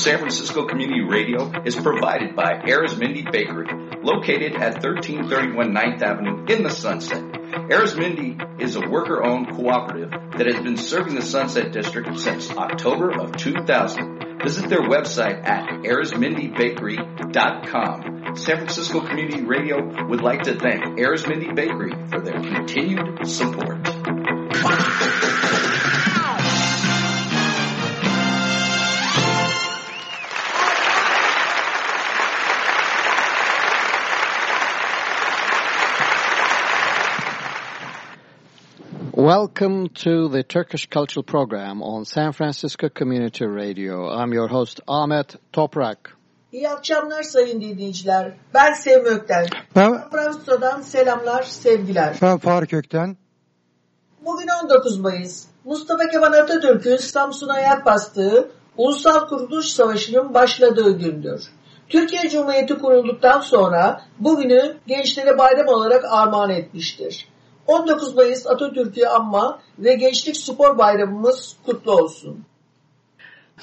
San Francisco Community Radio is provided by Arizmendi Bakery, located at 1331 9th Avenue in the Sunset. Arizmendi is a worker-owned cooperative that has been serving the Sunset District since October of 2000. Visit their website at arizmendibakery.com. San Francisco Community Radio would like to thank Arizmendi Bakery for their continued support. Welcome to the Turkish Cultural Program on San Francisco Community Radio. I'm your host Ahmet Toprak. İyi akşamlar sayın dinleyiciler. Ben Sevim Ökten. Ben, Fransa'dan selamlar, sevgiler. ben Faruk Ökten. Bugün 19 Mayıs. Mustafa Kemal Atatürk'ün Samsun'a yer bastığı Ulusal Kurtuluş Savaşı'nın başladığı gündür. Türkiye Cumhuriyeti kurulduktan sonra bugünü gençlere bayram olarak armağan etmiştir. 19 Mayıs Atatürk'ü anma ve Gençlik Spor Bayramımız kutlu olsun.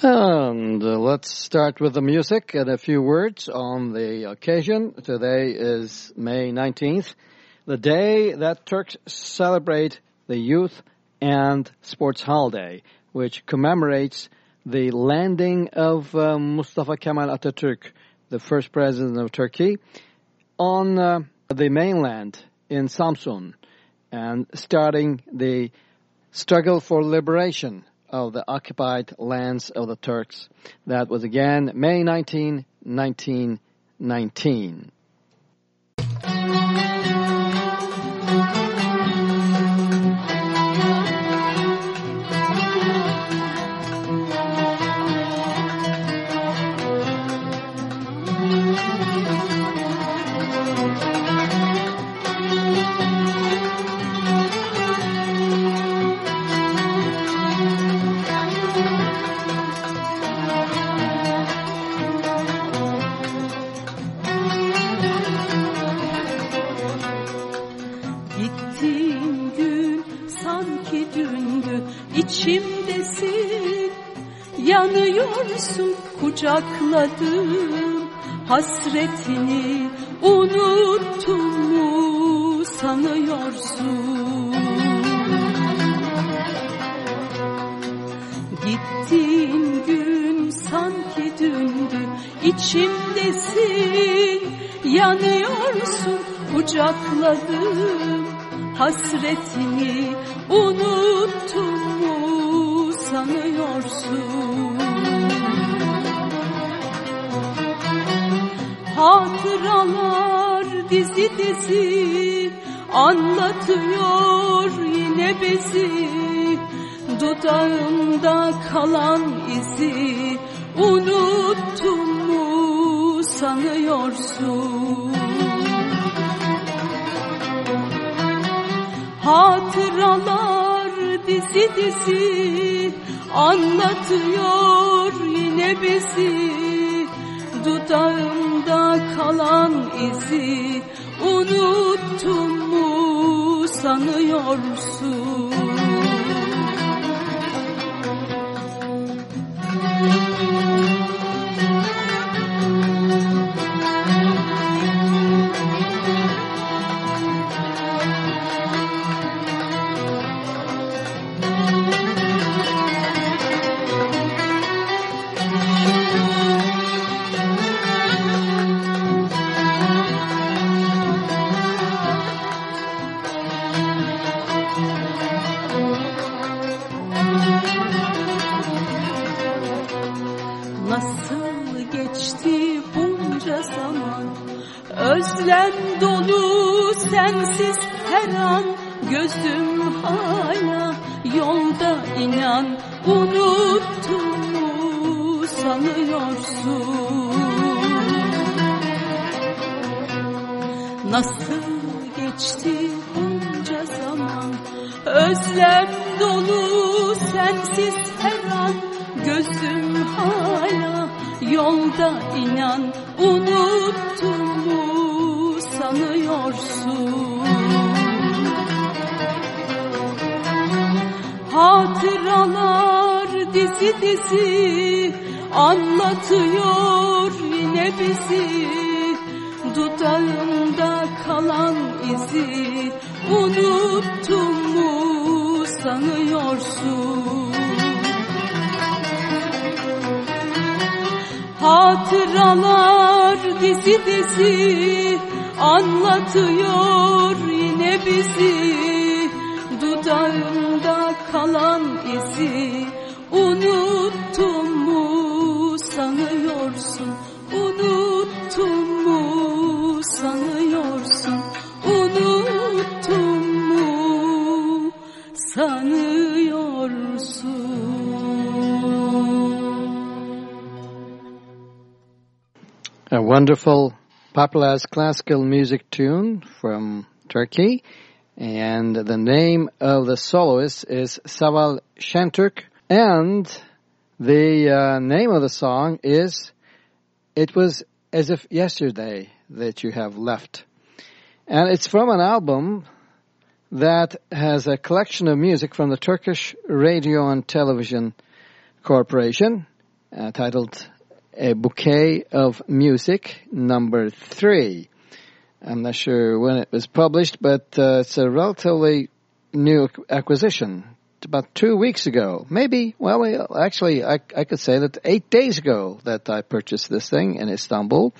And uh, let's start with the music and a few words on the occasion. Today is May 19th, the day that Turks celebrate the Youth and Sports Holiday, which commemorates the landing of uh, Mustafa Kemal Atatürk, the first president of Turkey, on uh, the mainland in Samsun and starting the struggle for liberation of the occupied lands of the Turks. That was again May 19, 1919. Yanıyorsun kucakladım. Hasretini Unuttun mu sanıyorsun? Gittiğin gün sanki dündü içimdesin. Yanıyorsun kucakladım. Hasretini Unuttun mu sanıyorsun Hatıralar dizi dizi anlatıyor yine bizi. Dudağımda kalan izi unuttun mu sanıyorsun? Hatıralar dizi dizi anlatıyor yine bizi Dudağımda kalan izi unuttun mu sanıyorsun wonderful popularized classical music tune from Turkey. And the name of the soloist is Seval Şentürk. And the uh, name of the song is It Was As If Yesterday That You Have Left. And it's from an album that has a collection of music from the Turkish Radio and Television Corporation uh, titled A Bouquet of Music number three. I'm not sure when it was published, but uh, it's a relatively new acquisition. It's about two weeks ago, maybe. Well, actually, I, I could say that eight days ago that I purchased this thing in Istanbul,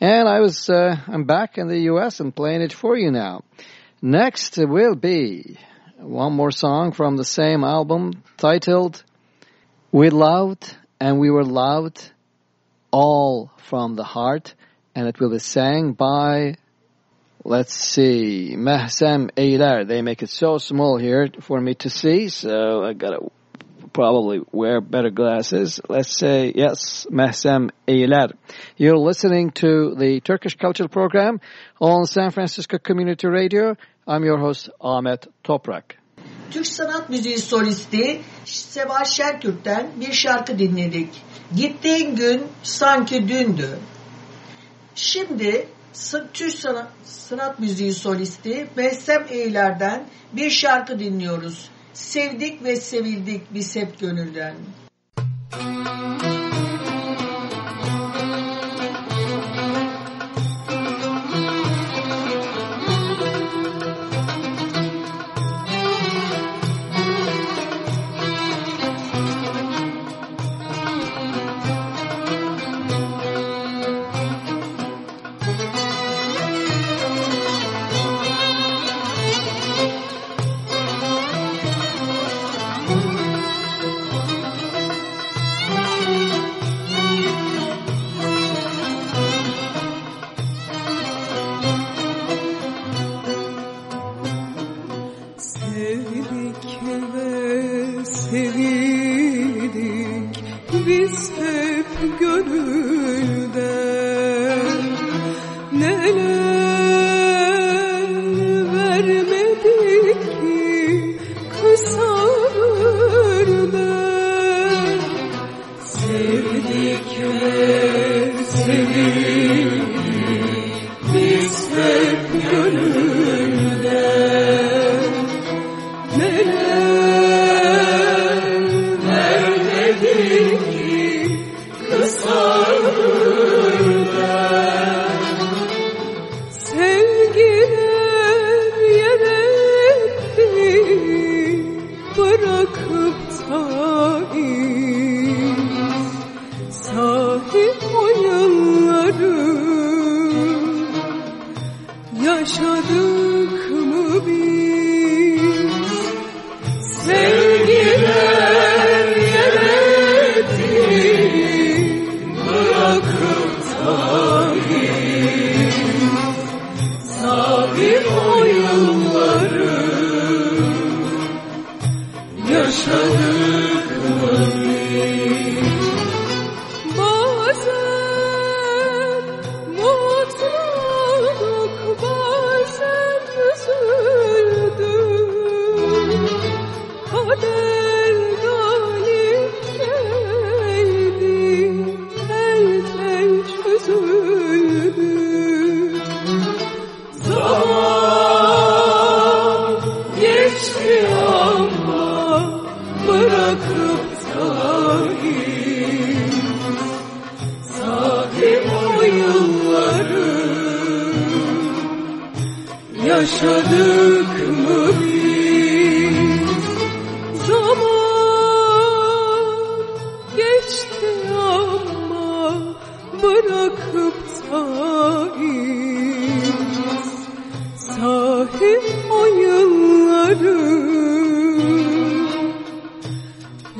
and I was uh, I'm back in the U.S. and playing it for you now. Next will be one more song from the same album titled "We Loved and We Were Loved." All from the heart, and it will be sang by Let's see. Mehsem Eyler. They make it so small here for me to see, so I gotta probably wear better glasses. Let's say, yes, Mehsem Eyler. You're listening to the Turkish Cultural Program on San Francisco Community Radio. I'm your host, Ahmet Toprak. Türk sanat müziği solisti Seval Şentürk'ten bir şarkı dinledik. Gittiğin gün sanki dündü. Şimdi Türk sanat, müziği solisti Messem Eyler'den bir şarkı dinliyoruz. Sevdik ve sevildik biz hep gönülden.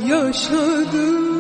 yaşadım.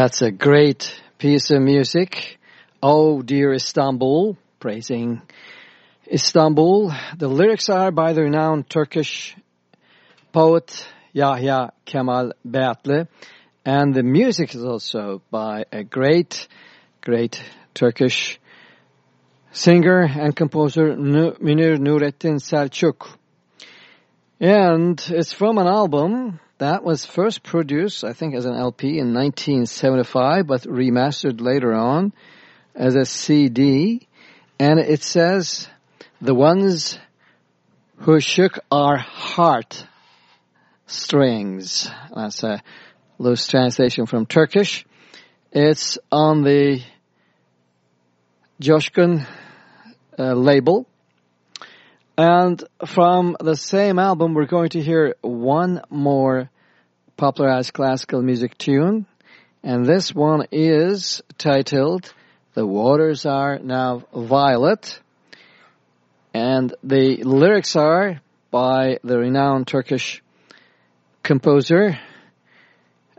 That's a great piece of music. Oh, dear Istanbul, praising Istanbul. The lyrics are by the renowned Turkish poet Yahya Kemal Beyatlı. And the music is also by a great, great Turkish singer and composer Münir Nurettin Selçuk. And it's from an album that was first produced, I think, as an LP in 1975, but remastered later on as a CD. And it says, the ones who shook our heart strings. That's a loose translation from Turkish. It's on the Coşkun uh, label. And from the same album, we're going to hear one more popularized classical music tune. And this one is titled The Waters Are Now Violet. And the lyrics are by the renowned Turkish composer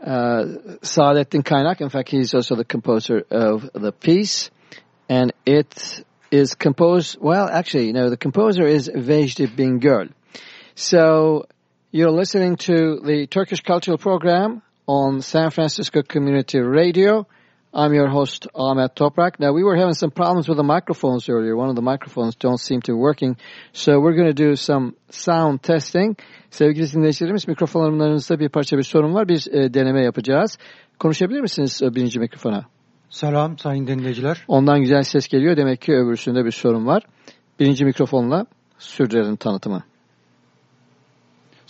uh, Saadettin Kaynak. In fact, he's also the composer of the piece. And it is composed, well, actually, you know, the composer is Vecdi Bingöl. So you're listening to the Turkish Cultural Program on San Francisco Community Radio. I'm your host Ahmet Toprak. Now we were having some problems with the microphones earlier. One of the microphones don't seem to be working. So we're going to do some sound testing. Sevgili dinleyicilerimiz mikrofonlarımızda bir parça bir sorun var. Bir e, deneme yapacağız. Konuşabilir misiniz e, birinci mikrofona? Selam sayın dinleyiciler. Ondan güzel ses geliyor. Demek ki öbürsünde bir sorun var. Birinci mikrofonla sürdürelim tanıtımı.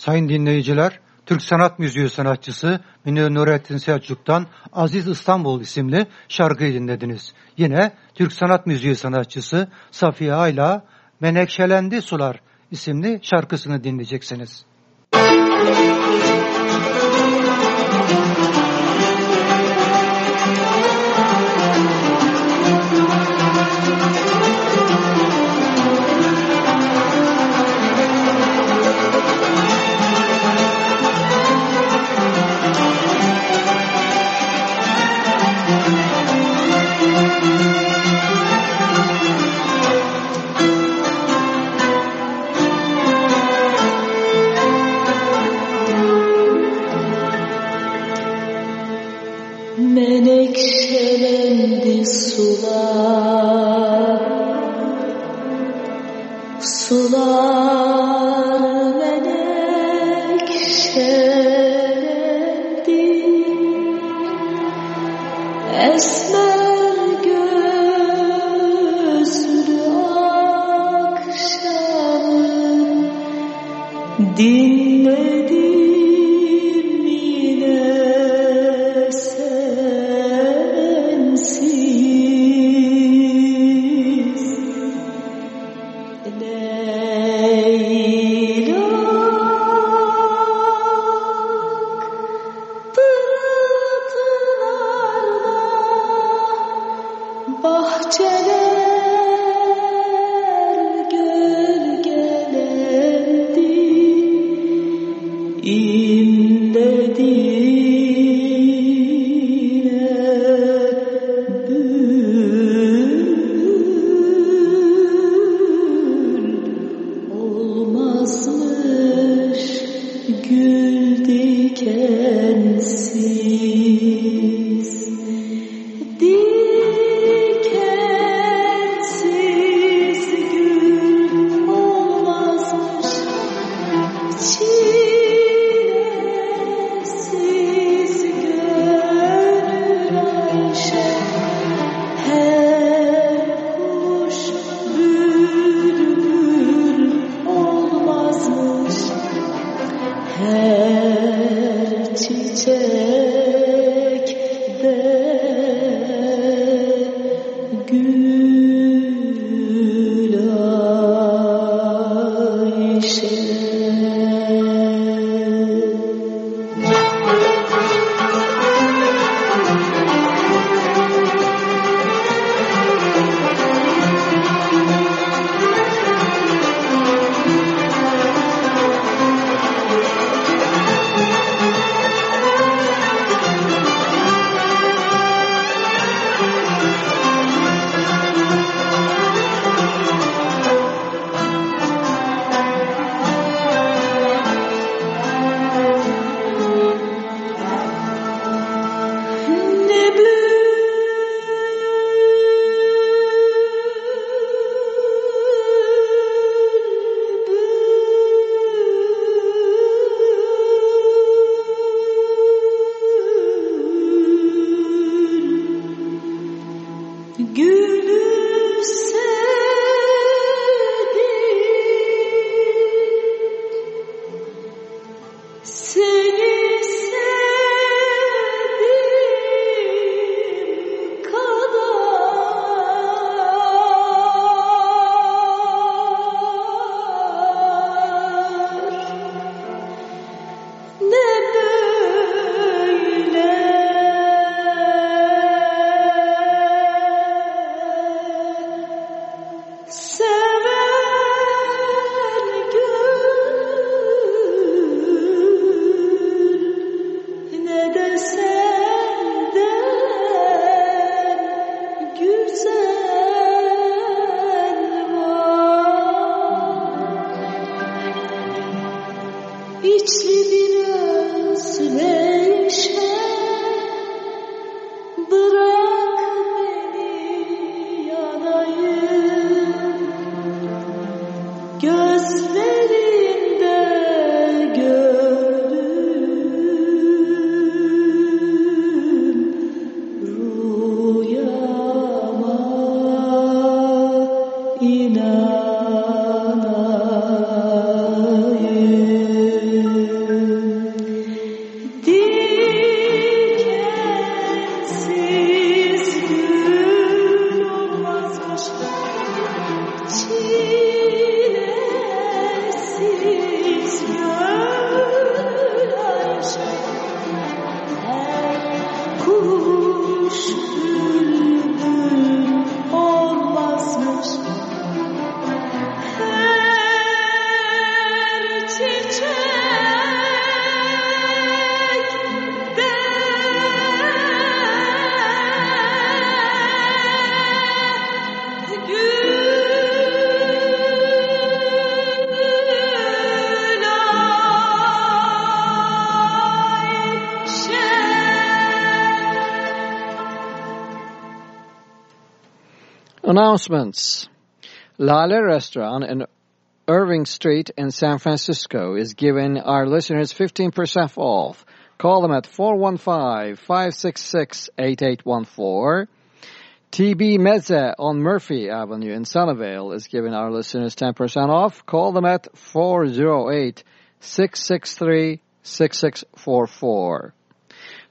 Sayın dinleyiciler, Türk sanat müziği sanatçısı Münir Nurettin Selçuk'tan Aziz İstanbul isimli şarkıyı dinlediniz. Yine Türk sanat müziği sanatçısı Safiye Ayla Menekşelendi Sular isimli şarkısını dinleyeceksiniz. Menekşelendi sular Sular menekşelendir Esmer gözlü akşamı dinle. Bahçeler Announcements. Lale Restaurant in Irving Street in San Francisco is giving our listeners 15% off. Call them at 415-566-8814. TB Meze on Murphy Avenue in Sunnyvale is giving our listeners 10% off. Call them at 408-663-6644.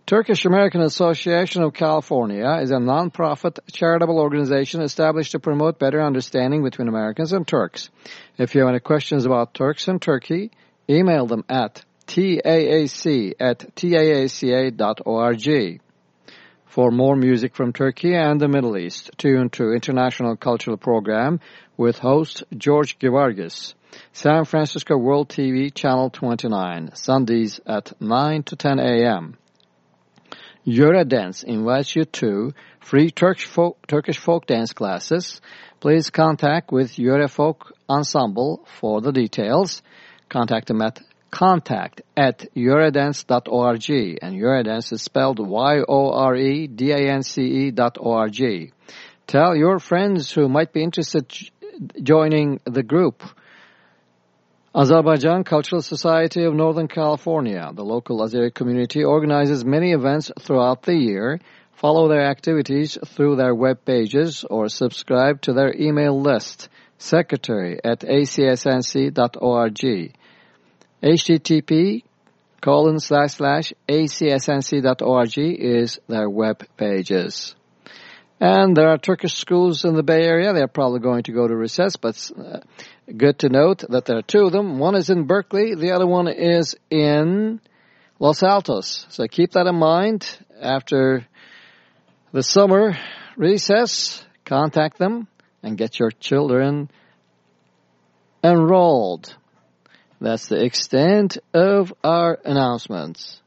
Turkish American Association of California is a non-profit charitable organization established to promote better understanding between Americans and Turks. If you have any questions about Turks and Turkey, email them at taac at taaca.org. For more music from Turkey and the Middle East, tune to International Cultural Program with host George Givargis. San Francisco World TV, Channel 29, Sundays at 9 to 10 a.m. Yöre Dance invites you to free Turkish folk, Turkish folk dance classes. Please contact with Yöre Folk Ensemble for the details. Contact them at contact at yoredance.org and Yoredance is spelled Y-O-R-E-D-A-N-C-E dot O-R-G. Tell your friends who might be interested joining the group. Azerbaijan Cultural Society of Northern California, the local Azeri community, organizes many events throughout the year. Follow their activities through their web pages or subscribe to their email list, secretary at acsnc.org. http colon slash slash acsnc.org is their web pages. And there are Turkish schools in the Bay Area. They're probably going to go to recess, but uh, good to note that there are two of them. One is in Berkeley. The other one is in Los Altos. So keep that in mind. After the summer recess, contact them and get your children enrolled. That's the extent of our announcements.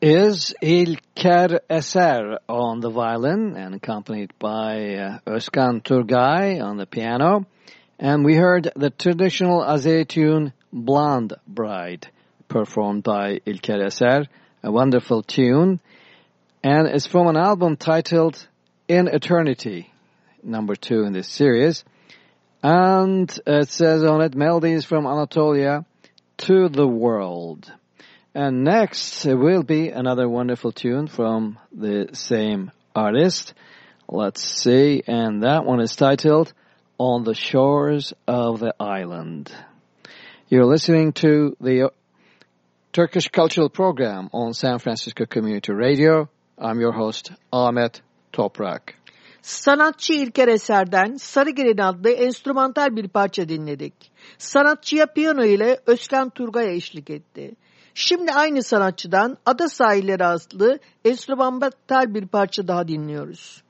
Is İlker Eser on the violin and accompanied by uh, Özkan Turgay on the piano. And we heard the traditional Azeri tune Blonde Bride performed by İlker Eser, a wonderful tune. And it's from an album titled In Eternity, number two in this series. And it says on it, Melodies from Anatolia to the World. And next will be another wonderful tune from the same artist. Let's see, and that one is titled On the Shores of the Island. You're listening to the Turkish Cultural Program on San Francisco Community Radio. I'm your host, Ahmet Toprak. Sanatçı İlker Eser'den Sarı adlı enstrümantal bir parça dinledik. Sanatçıya piyano ile Özkan Turgay eşlik etti. Şimdi aynı sanatçıdan Ada Sahilleri adlı enstrümantal bir parça daha dinliyoruz.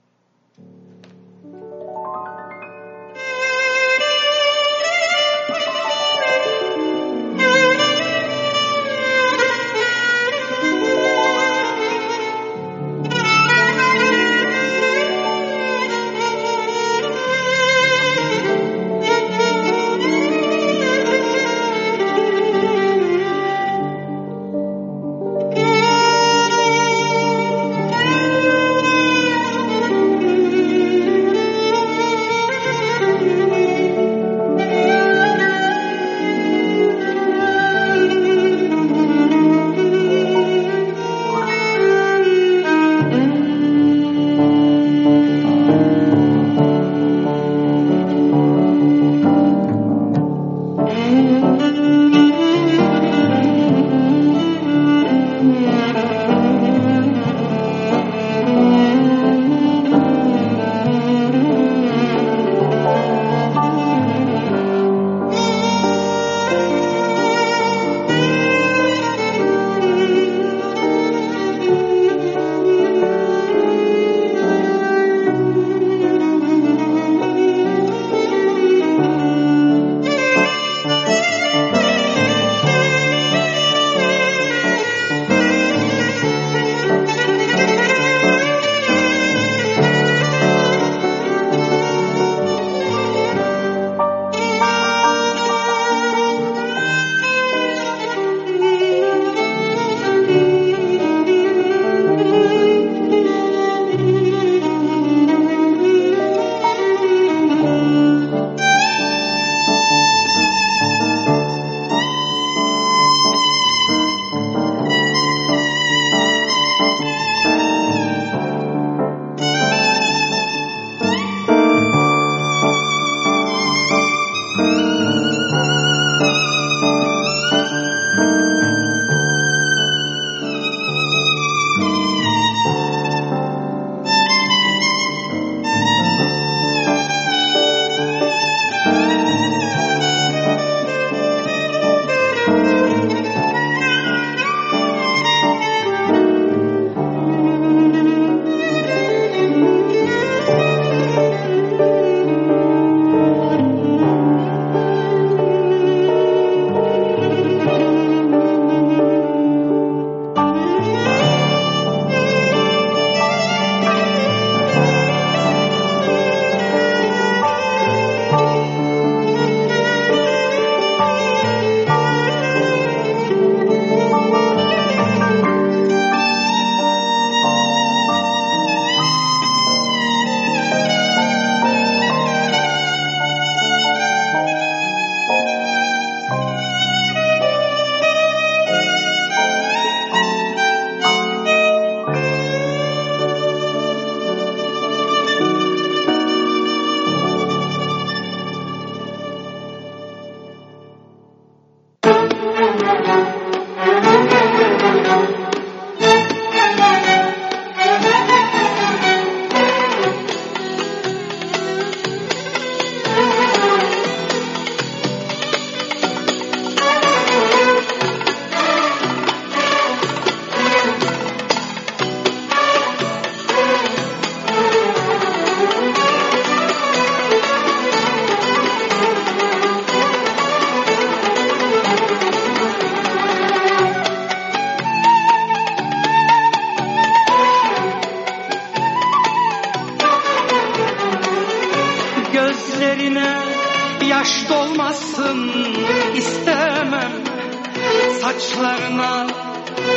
Saçlarına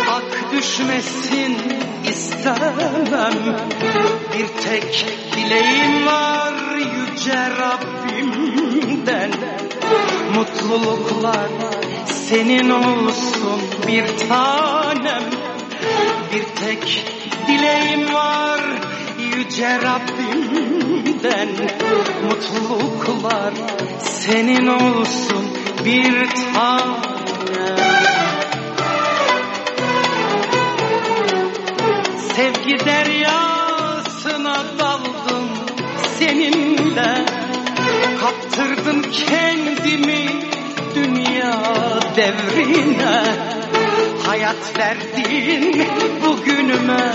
ak düşmesin istemem. Bir tek dileğim var yüce Rabbimden. Mutluluklar senin olsun bir tanem. Bir tek dileğim var yüce Rabbimden. Mutluluklar senin olsun bir tanem Sevgi deryasına daldım seninle. Kaptırdım kendimi dünya devrine. Hayat verdin bugünüme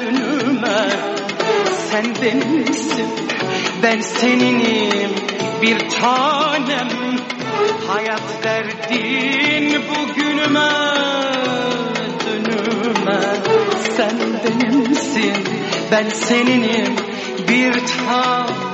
dünüme. Sen benimsin ben seninim bir tanem. Hayat verdin bugünüme dünüme Sen benimsin ben seninim bir tanem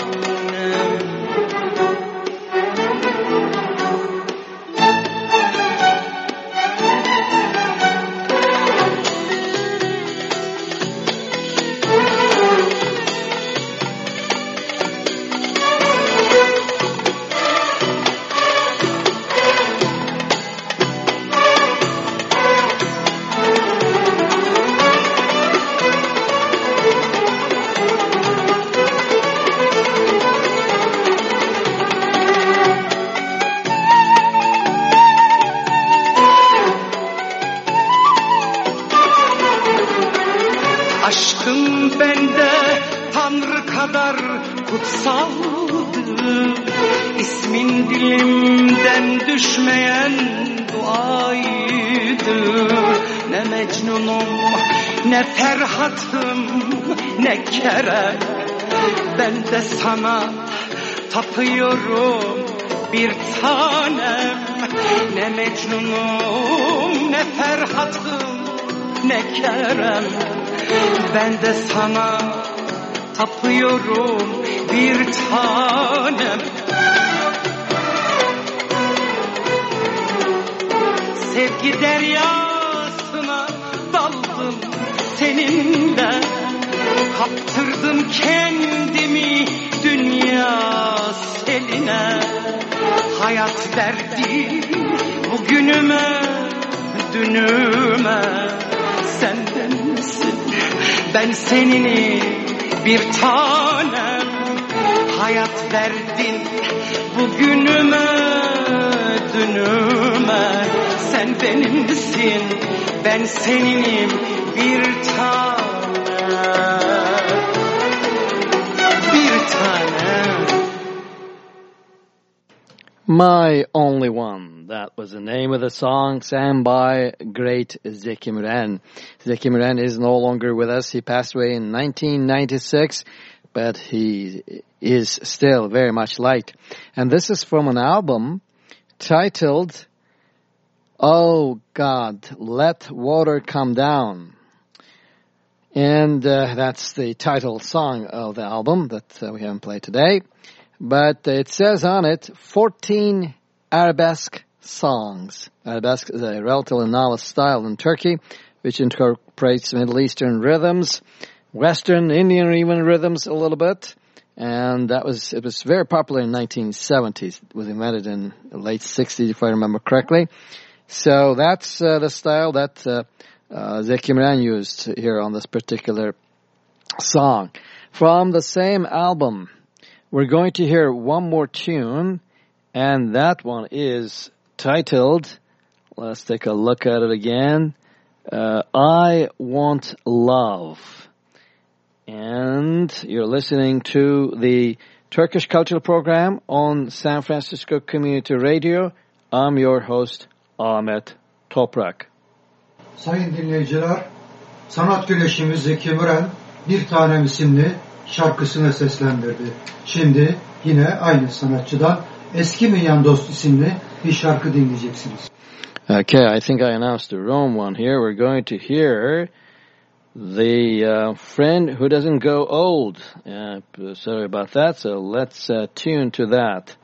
Kerem Ben de sana tapıyorum bir tanem. Sevgi deryasına daldım seninle. Kaptırdım kendimi dünya seline. Hayat verdi bugünüme dünüme Sen benimsin ben seninim bir tanem. Hayat verdin bugünüme dünüme. Sen benimsin ben seninim bir tanem. Bir tanem. My was the name of the song sang by great Zeki Müren. Zeki Müren is no longer with us. He passed away in 1996, but he is still very much liked. And this is from an album titled Oh God, Let Water Come Down. And uh, that's the title song of the album that uh, we haven't played today. But it says on it 14 arabesque songs. Arabesque is a relatively novice style in Turkey, which incorporates Middle Eastern rhythms, Western Indian even rhythms a little bit. And that was, it was very popular in 1970s. It was invented in the late 60s, if I remember correctly. So that's uh, the style that uh, uh, Zeki Müren used here on this particular song. From the same album, we're going to hear one more tune, and that one is titled, let's take a look at it again, uh, I Want Love. And you're listening to the Turkish Cultural Program on San Francisco Community Radio. I'm your host, Ahmet Toprak. Sayın dinleyiciler, sanat güneşimiz Zeki Müren Bir Tanem isimli şarkısını seslendirdi. Şimdi yine aynı sanatçıdan Eskimeyen Dost isimli bir şarkı dinleyeceksiniz. Okay, I think I announced the wrong one here. We're going to hear the uh, friend who doesn't go old. Uh, sorry about that. So let's uh, tune to that.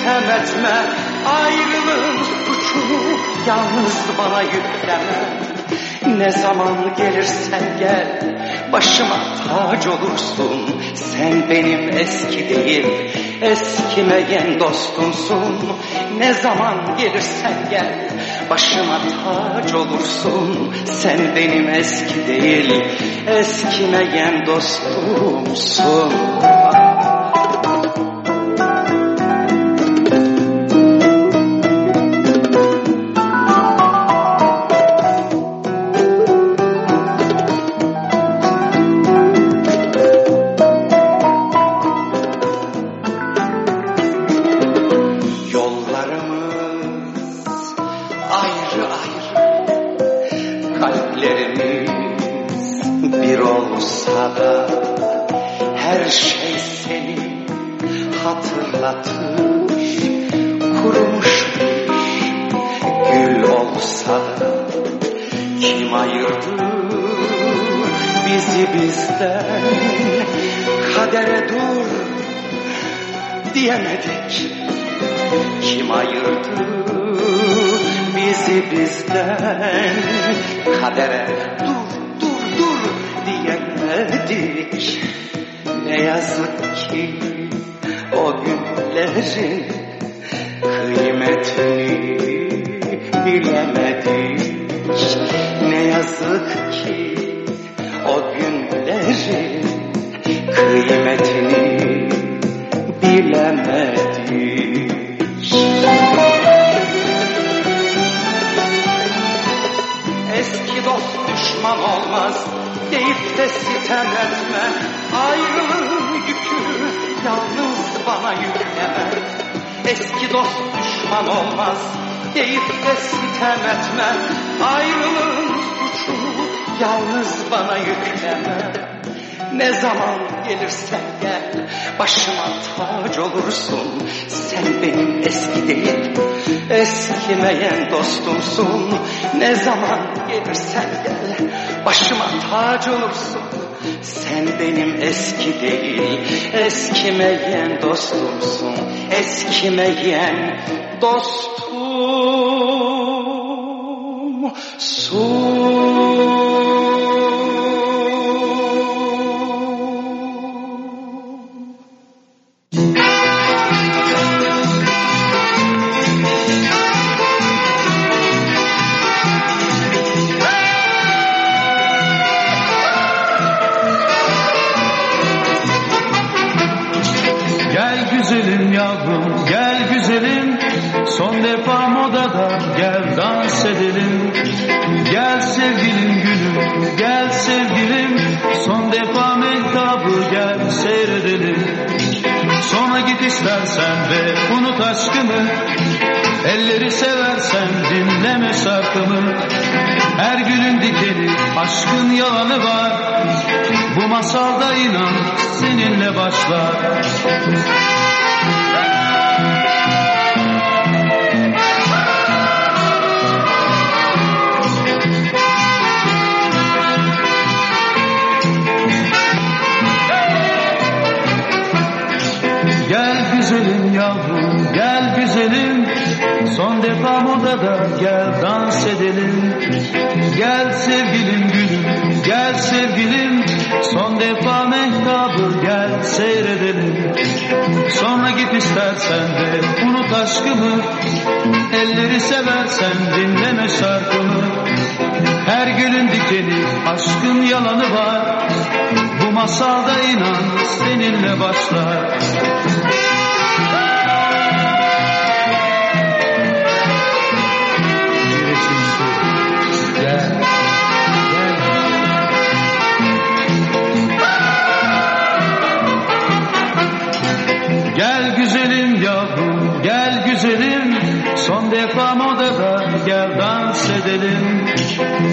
Sitem etme Ayrılığın suçunu yalnız bana yükleme. Ne zaman gelirsen gel Başıma tac olursun. Sen benim eski değil Eskimeyen dostumsun Ne zaman gelirsen gel Başıma tac olursun. Sen benim eski değil Eskimeyen dostumsun hatırlatır Kurumuş gül olsa da Kim ayırdı bizi bizden? Kadere dur diyemedik. Kim ayırdı bizi bizden? Kadere dur dur dur diyemedik. Ne yazık 心。Olmaz. Deyip de sitem etme. Ayrılığın suçunu yalnız bana yükleme. Ne zaman gelirsen gel Başıma tac olursun. Sen benim eski değil Eskimeyen dostumsun. Ne zaman gelirsen gel Başıma tac olursun. Sen benim eski değil Eskimeyen dostumsun. Eskimeyen dostum sun Thank you. Seversen dinleme şarkımı. Her gülün dikeni aşkın yalanı var. Bu masalda inan seninle başlar. Gel güzelim yavrum, gel güzelim Son defa modada gel dans edelim.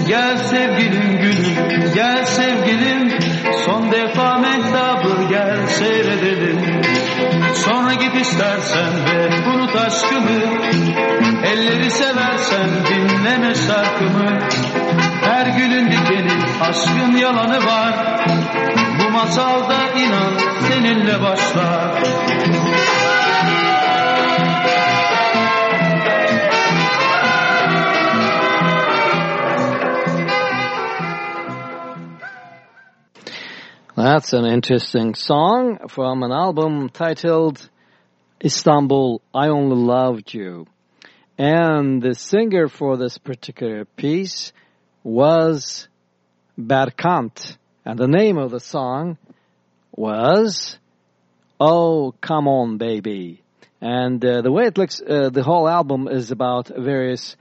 Gel sevgilim gülüm, gel sevgilim. Son defa mehtabı gel seyredelim. Sonra git istersen de unut aşkımı. Elleri seversen dinleme şarkımı. Her gülün dikeni aşkın yalanı var. Bu masalda inan seninle başlar That's an interesting song from an album titled Istanbul, I Only Loved You. And the singer for this particular piece was Berkant. And the name of the song was Oh, Come On Baby. And uh, the way it looks, uh, the whole album is about various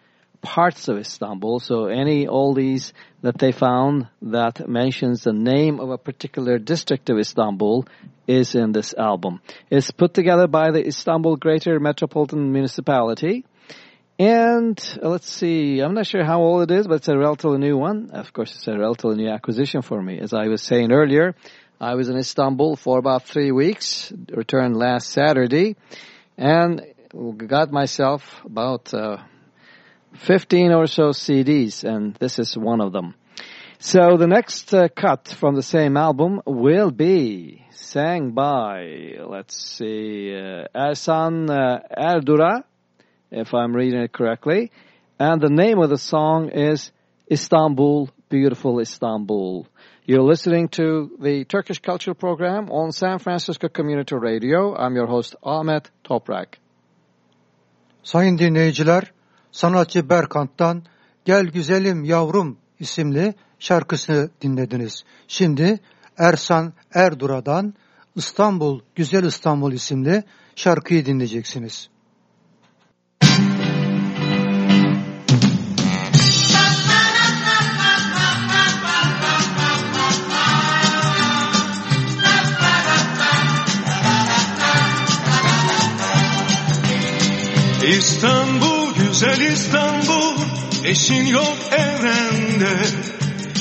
parts of Istanbul. So any oldies that they found that mentions the name of a particular district of Istanbul is in this album. It's put together by the Istanbul Greater Metropolitan Municipality. And uh, let's see, I'm not sure how old it is, but it's a relatively new one. Of course, it's a relatively new acquisition for me. As I was saying earlier, I was in Istanbul for about three weeks, returned last Saturday, and got myself about uh, 15 or so CDs, and this is one of them. So the next uh, cut from the same album will be sang by, let's see, uh, Ersan uh, Erdura, if I'm reading it correctly, and the name of the song is Istanbul, Beautiful Istanbul. You're listening to the Turkish Culture Program on San Francisco Community Radio. I'm your host Ahmet Toprak. Sayın dinleyiciler, sanatçı Berkant'tan Gel Güzelim Yavrum isimli şarkısını dinlediniz. Şimdi Ersan Erdura'dan İstanbul, Güzel İstanbul isimli şarkıyı dinleyeceksiniz. İstanbul, güzel İstanbul, eşin yok evrende.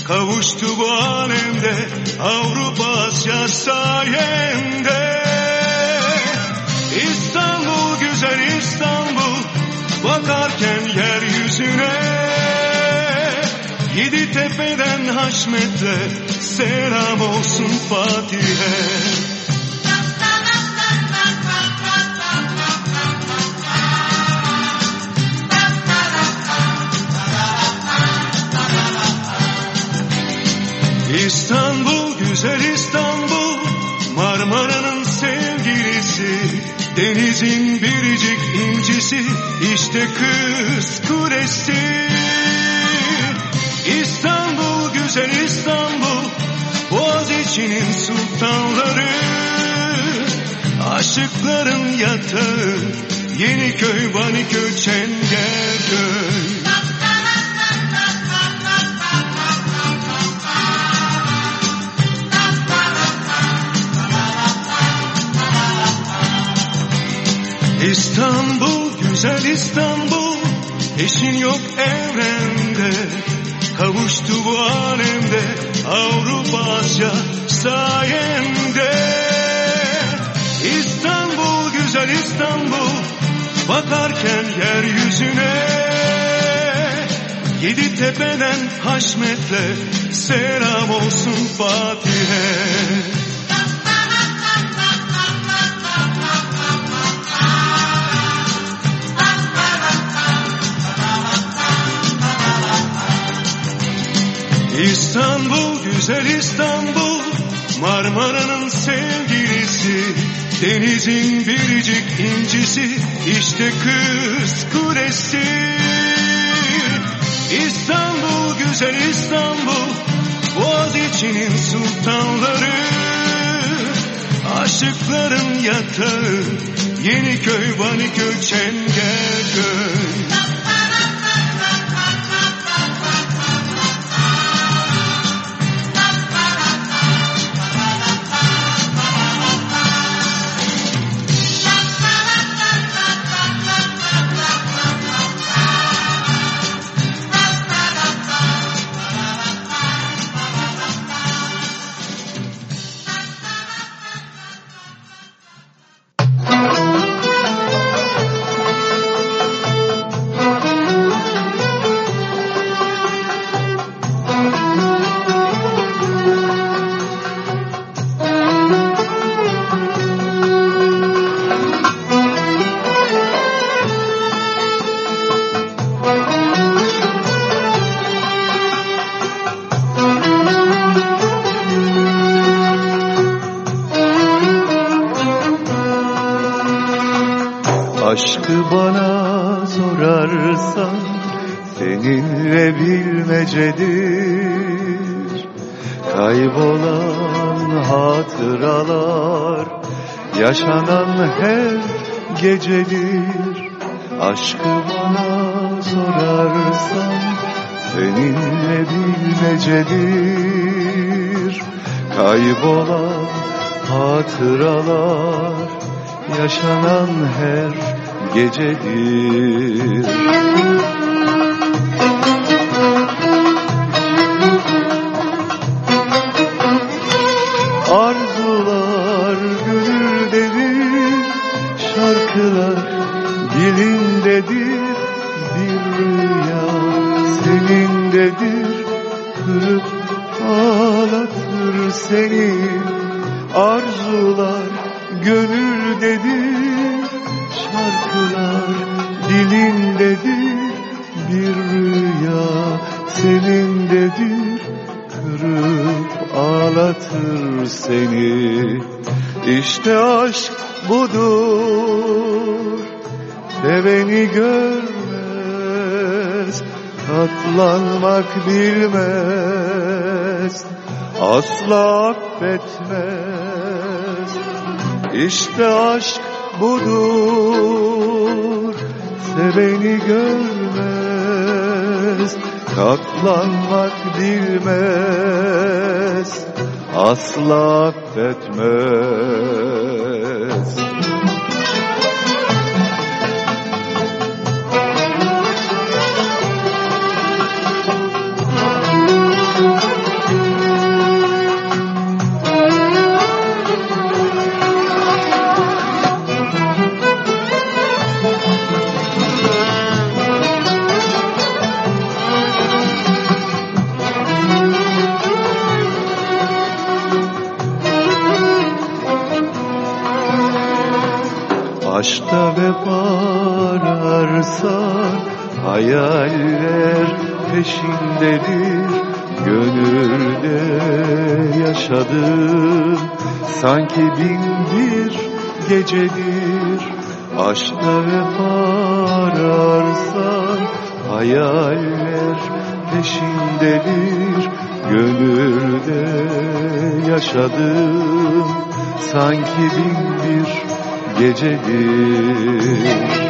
Kavuştu bu alemde, Avrupa Asya sayende. İstanbul, güzel İstanbul, bakarken yeryüzüne. Yedi tepeden Haşmet'le, selam olsun Fatih'e. İstanbul, güzel İstanbul, Marmara'nın sevgilisi, denizin biricik incisi, işte kız kulesi. İstanbul, güzel İstanbul, Boğaziçi'nin sultanları, aşıkların yatağı, Yeniköy, Vaniköy, Çengelköy. İstanbul, güzel İstanbul, eşin yok evrende. Kavuştu bu alemde, Avrupa Asya sayende. İstanbul, güzel İstanbul, bakarken yeryüzüne. Yedi tepeden Haşmet'le selam olsun Fatih'e. İstanbul güzel İstanbul. Marmara'nın sevgilisi Denizin biricik incisi. İşte kız kulesi. İstanbul güzel İstanbul. Boğaz içinin sultanları. Aşıkların yatağı Yeniköy, Vaniköy, Çengelköy Aşkı bana sorarsan seninle bilmecedir Kaybolan hatıralar yaşanan her gecedir İşte aşk budur. Seveni görmez Katlanmak bilmez Asla affetmez peşindedir Gönülde yaşadım. Sanki bin bir gecedir. Aşkta vefa ararsan Hayaller peşindedir. Gönülde yaşadım. Sanki bin bir gecedir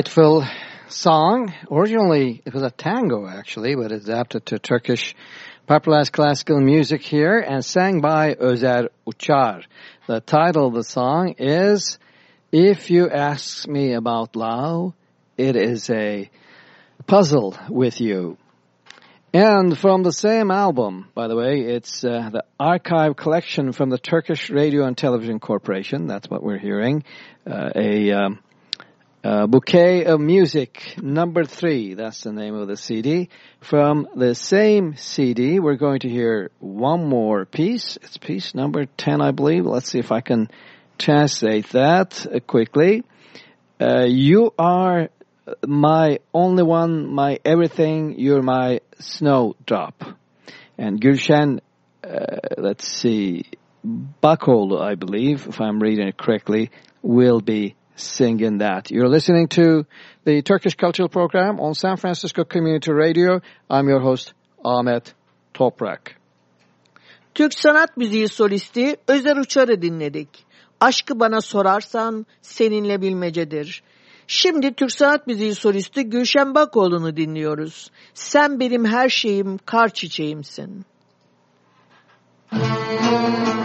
delightful song. Originally, it was a tango actually, but adapted to Turkish popularized classical music here and sang by Özer Uçar. The title of the song is If You Ask Me About Love, It Is a Puzzle with You. And from the same album, by the way, it's uh, the archive collection from the Turkish Radio and Television Corporation. That's what we're hearing. Uh, a um, uh, Bouquet of Music, number three. That's the name of the CD. From the same CD, we're going to hear one more piece. It's piece number 10, I believe. Let's see if I can translate that uh, quickly. Uh, you are my only one, my everything, you're my snowdrop. And Gülşen, uh, let's see, Bakoğlu, I believe, if I'm reading it correctly, will be singing that. You're listening to the Turkish Cultural Program on San Francisco Community Radio. I'm your host, Ahmet Toprak. Türk sanat müziği solisti Özer Uçar'ı dinledik. Aşkı bana sorarsan seninle bilmecedir. Şimdi Türk sanat müziği solisti Gülşen Bakoğlu'nu dinliyoruz. Sen benim her şeyim, kar çiçeğimsin. Sen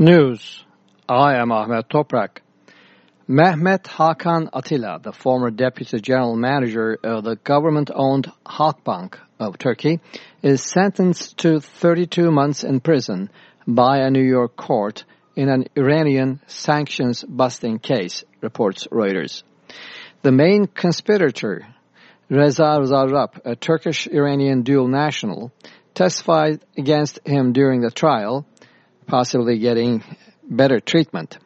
News. I am Ahmet Toprak. Mehmet Hakan Atilla, the former deputy general manager of the government-owned Halkbank of Turkey, is sentenced to 32 months in prison by a New York court in an Iranian sanctions-busting case, reports Reuters. The main conspirator, Reza Zarrab, a Turkish-Iranian dual national, testified against him during the trial, possibly getting better treatment.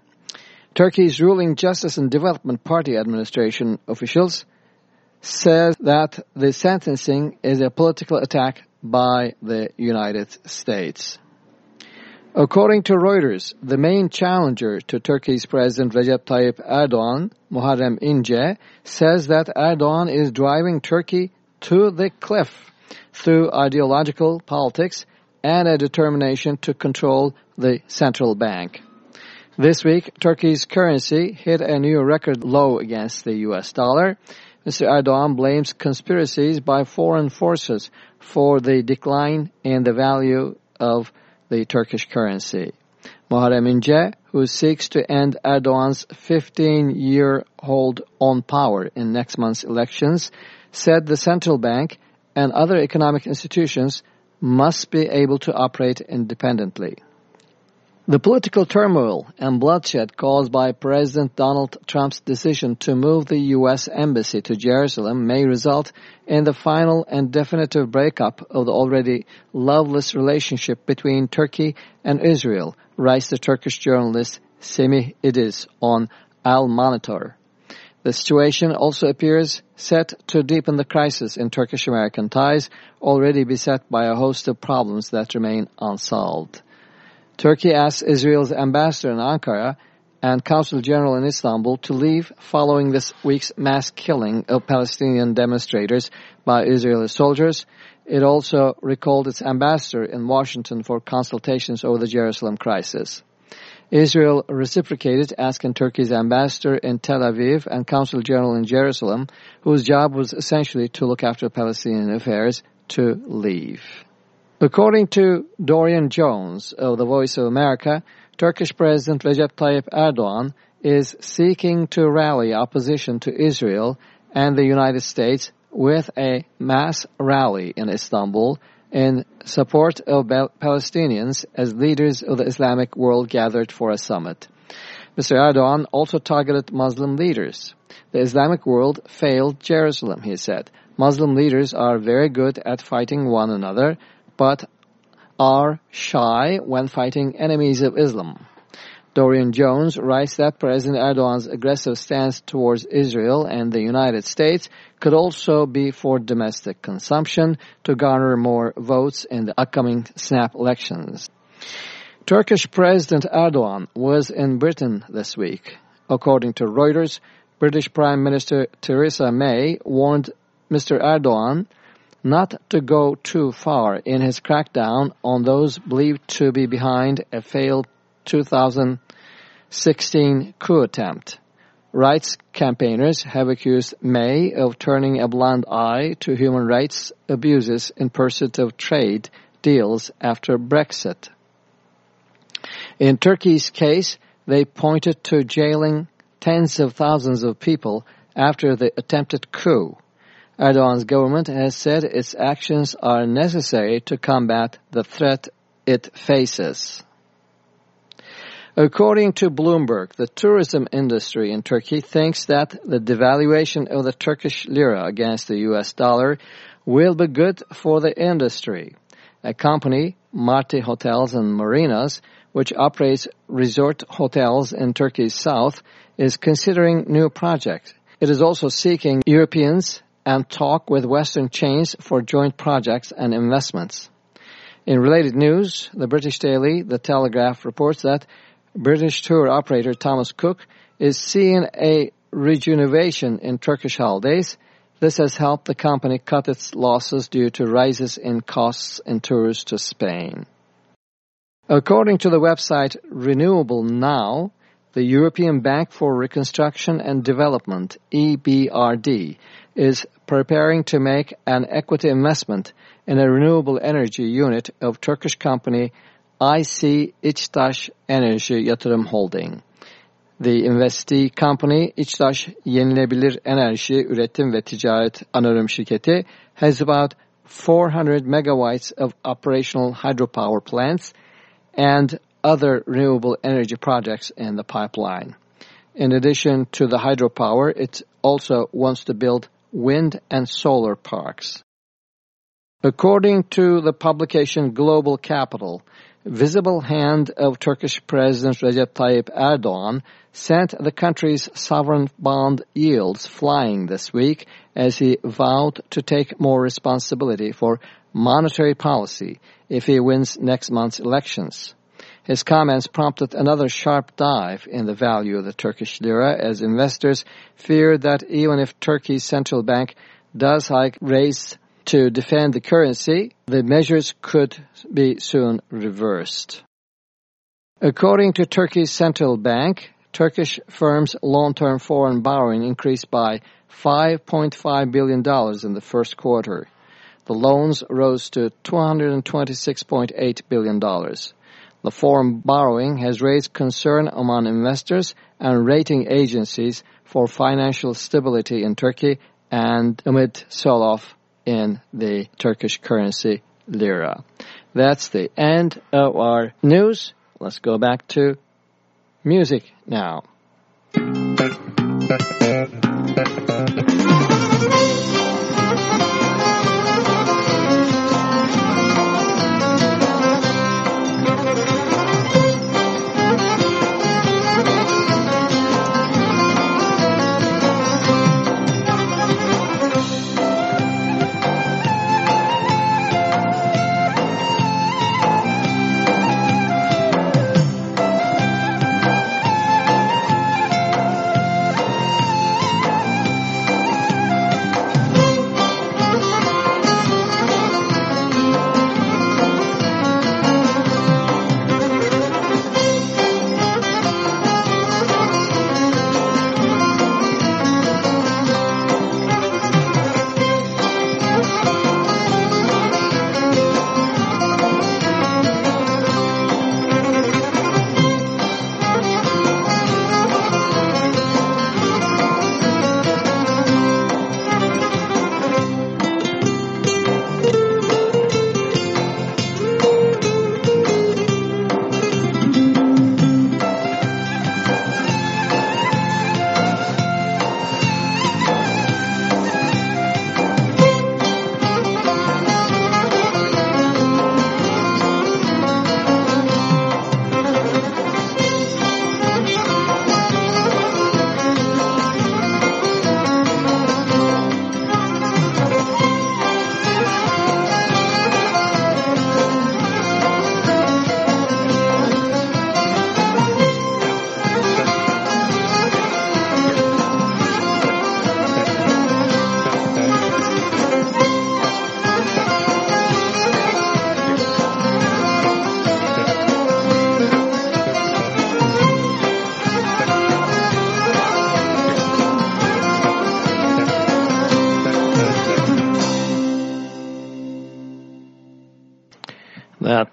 Turkey's ruling Justice and Development Party administration officials says that the sentencing is a political attack by the United States. According to Reuters, the main challenger to Turkey's President Recep Tayyip Erdogan, Muharrem İnce, says that Erdogan is driving Turkey to the cliff through ideological politics and a determination to control the central bank. This week, Turkey's currency hit a new record low against the US dollar. Mr. Erdogan blames conspiracies by foreign forces for the decline in the value of the Turkish currency. Muharrem İnce, who seeks to end Erdogan's 15-year hold on power in next month's elections, said the central bank and other economic institutions must be able to operate independently. The political turmoil and bloodshed caused by President Donald Trump's decision to move the U.S. Embassy to Jerusalem may result in the final and definitive breakup of the already loveless relationship between Turkey and Israel, writes the Turkish journalist Semih Idiz on Al Monitor. The situation also appears set to deepen the crisis in Turkish-American ties, already beset by a host of problems that remain unsolved. Turkey asked Israel's ambassador in Ankara and consul general in Istanbul to leave following this week's mass killing of Palestinian demonstrators by Israeli soldiers. It also recalled its ambassador in Washington for consultations over the Jerusalem crisis. Israel reciprocated, asking Turkey's ambassador in Tel Aviv and consul general in Jerusalem, whose job was essentially to look after Palestinian affairs, to leave. According to Dorian Jones of the Voice of America, Turkish President Recep Tayyip Erdogan is seeking to rally opposition to Israel and the United States with a mass rally in Istanbul in support of Palestinians as leaders of the Islamic world gathered for a summit. Mr. Erdogan also targeted Muslim leaders. The Islamic world failed Jerusalem, he said. Muslim leaders are very good at fighting one another, but are shy when fighting enemies of Islam. Dorian Jones writes that President Erdogan's aggressive stance towards Israel and the United States could also be for domestic consumption to garner more votes in the upcoming snap elections. Turkish President Erdogan was in Britain this week. According to Reuters, British Prime Minister Theresa May warned Mr. Erdogan not to go too far in his crackdown on those believed to be behind a failed 2016 coup attempt. Rights campaigners have accused May of turning a blind eye to human rights abuses in pursuit of trade deals after Brexit. In Turkey's case, they pointed to jailing tens of thousands of people after the attempted coup. Erdogan's government has said its actions are necessary to combat the threat it faces. According to Bloomberg, the tourism industry in Turkey thinks that the devaluation of the Turkish lira against the US dollar will be good for the industry. A company, Marti Hotels and Marinas, which operates resort hotels in Turkey's south, is considering new projects. It is also seeking Europeans and talk with Western chains for joint projects and investments. In related news, the British daily The Telegraph reports that British tour operator Thomas Cook is seeing a rejuvenation in Turkish holidays. This has helped the company cut its losses due to rises in costs in tours to Spain. According to the website Renewable Now, the European Bank for Reconstruction and Development, EBRD, is preparing to make an equity investment in a renewable energy unit of Turkish company IC İçtaş Enerji Yatırım Holding. The investee company İçtaş Yenilebilir Enerji Üretim ve Ticaret Anonim Şirketi has about 400 megawatts of operational hydropower plants and other renewable energy projects in the pipeline. In addition to the hydropower, it also wants to build wind and solar parks. According to the publication Global Capital, visible hand of Turkish President Recep Tayyip Erdogan sent the country's sovereign bond yields flying this week as he vowed to take more responsibility for monetary policy if he wins next month's elections. His comments prompted another sharp dive in the value of the Turkish lira as investors fear that even if Turkey's central bank does hike rates to defend the currency, the measures could be soon reversed. According to Turkey's central bank, Turkish firms' long-term foreign borrowing increased by $5.5 billion in the first quarter. The loans rose to $226.8 billion. The foreign borrowing has raised concern among investors and rating agencies for financial stability in Turkey and amid sell-off in the Turkish currency lira. That's the end of our news. Let's go back to music now.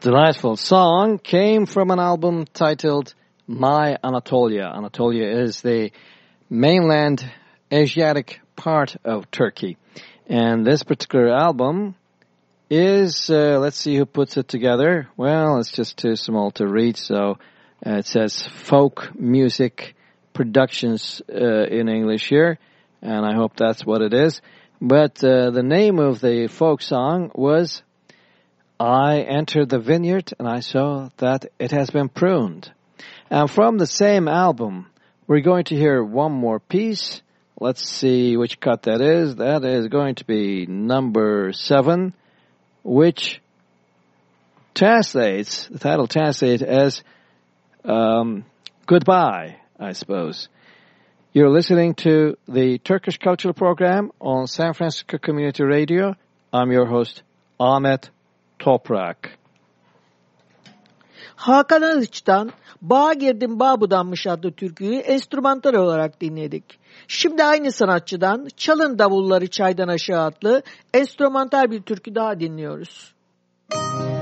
Delightful song came from an album titled My Anatolia. Anatolia is the mainland Asiatic part of Turkey. And this particular album is, uh, let's see who puts it together. Well, it's just too small to read, so uh, it says Folk Music Productions uh, in English here, and I hope that's what it is. But uh, the name of the folk song was I Entered the Vineyard and I Saw That It Has Been Pruned. And from the same album, we're going to hear one more piece. Let's see which cut that is. That is going to be number seven, which translates, the title translates as um, goodbye, I suppose. You're listening to the Turkish Cultural Program on San Francisco Community Radio. I'm your host, Ahmet Toprak. Hakan Arıç'tan Bağ Girdim Bağ Budanmış adlı türküyü enstrümantal olarak dinledik. Şimdi aynı sanatçıdan Çalın Davulları Çaydan Aşağı adlı enstrümantal bir türkü daha dinliyoruz. Arts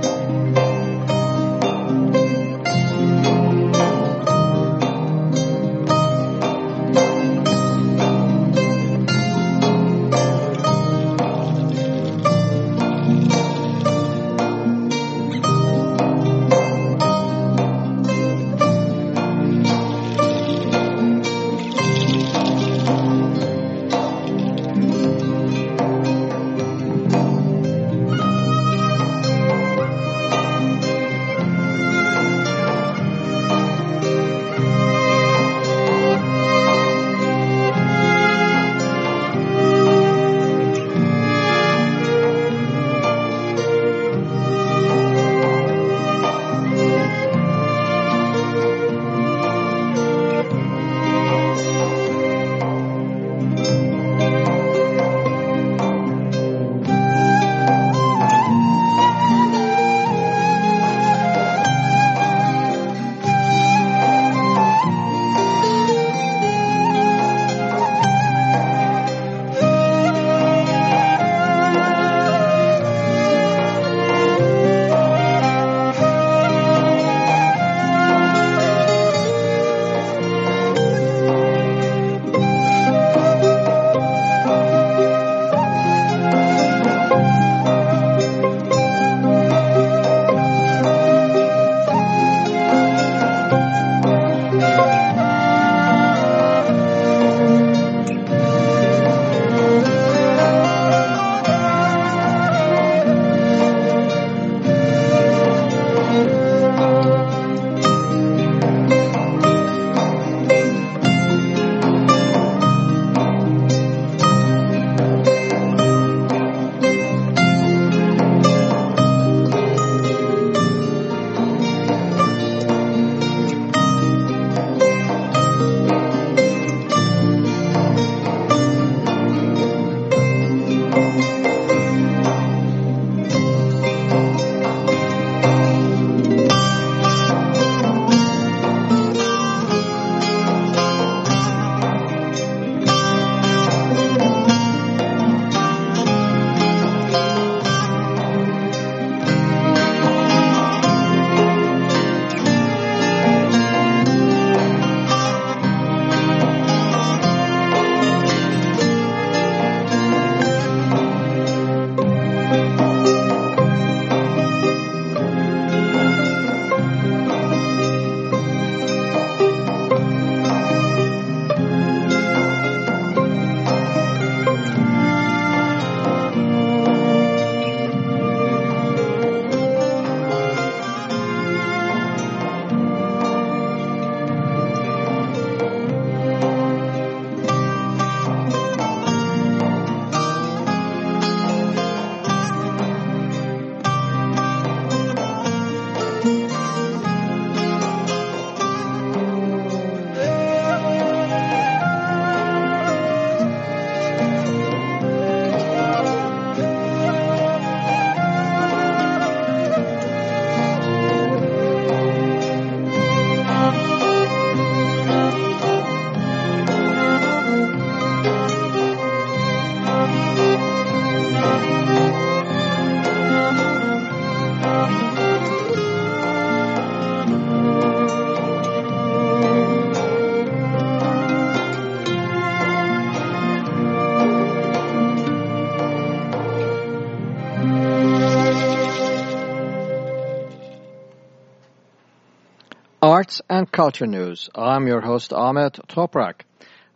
Culture News. I'm your host Ahmet Toprak.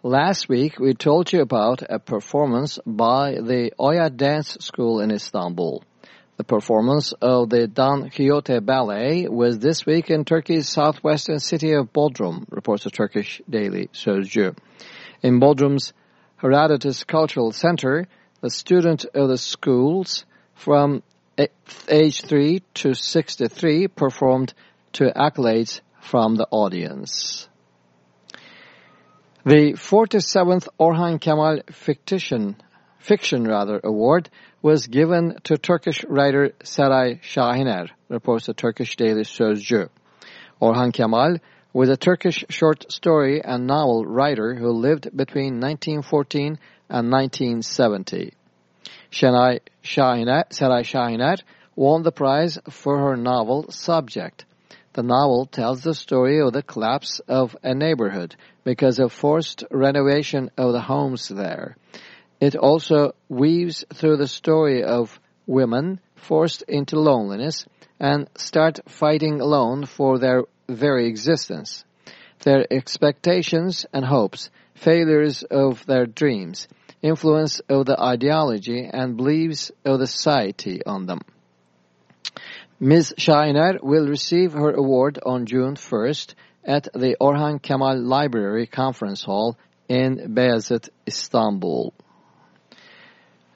Last week, we told you about a performance by the Oya Dance School in Istanbul. The performance of the Don Quixote Ballet was this week in Turkey's southwestern city of Bodrum, reports the Turkish daily Sözcü. In Bodrum's Herodotus Cultural Center, the student of the schools from age 3 to 63 performed to accolades from the audience. The 47th Orhan Kemal Fiction, Fiction rather, Award was given to Turkish writer Seray Şahiner, reports the Turkish daily Sözcü. Orhan Kemal was a Turkish short story and novel writer who lived between 1914 and 1970. Şenay Şahiner, Seray Şahiner won the prize for her novel Subject. The novel tells the story of the collapse of a neighborhood because of forced renovation of the homes there. It also weaves through the story of women forced into loneliness and start fighting alone for their very existence, their expectations and hopes, failures of their dreams, influence of the ideology and beliefs of the society on them. Ms. Şahiner will receive her award on June 1st at the Orhan Kemal Library Conference Hall in Beyazıt, Istanbul.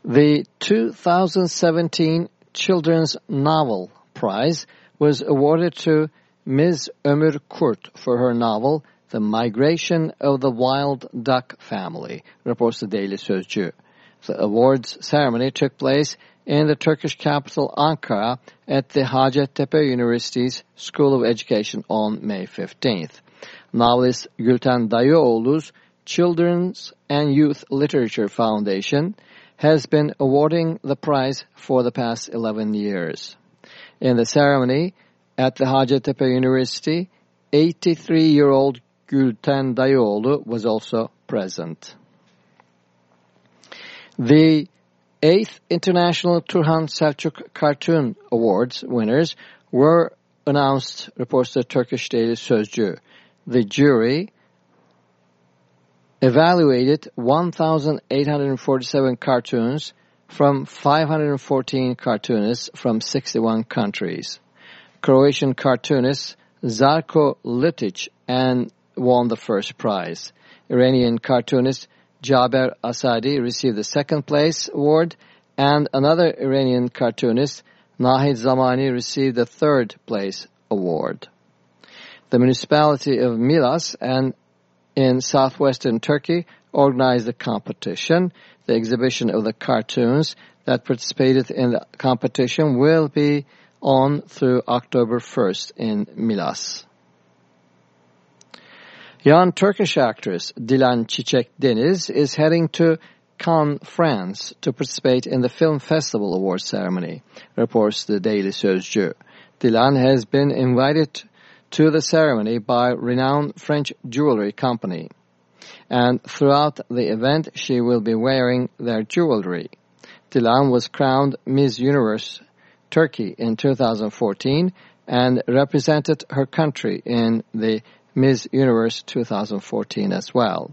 The 2017 Children's Novel Prize was awarded to Ms. Ömür Kurt for her novel The Migration of the Wild Duck Family, reports the Daily Sözcü. The awards ceremony took place in the Turkish capital Ankara at the Hacettepe University's School of Education on May 15th. Novelist Gülten Dayıoğlu's Children's and Youth Literature Foundation has been awarding the prize for the past 11 years. In the ceremony at the Hacettepe University, 83-year-old Gülten Dayıoğlu was also present. The 8th International Turhan Selçuk Cartoon Awards winners were announced, reports the Turkish daily Sözcü. The jury evaluated 1,847 cartoons from 514 cartoonists from 61 countries. Croatian cartoonist Zarko Litic and won the first prize. Iranian cartoonist Jaber Asadi received the second place award and another Iranian cartoonist Nahid Zamani received the third place award. The municipality of Milas and in southwestern Turkey organized the competition. The exhibition of the cartoons that participated in the competition will be on through October 1st in Milas. Young Turkish actress Dilan Çiçek Deniz is heading to Cannes, France to participate in the Film Festival Awards ceremony, reports the Daily Sözcü. Dilan has been invited to the ceremony by renowned French jewelry company. And throughout the event, she will be wearing their jewelry. Dilan was crowned Miss Universe Turkey in 2014 and represented her country in the Miss Universe 2014 as well.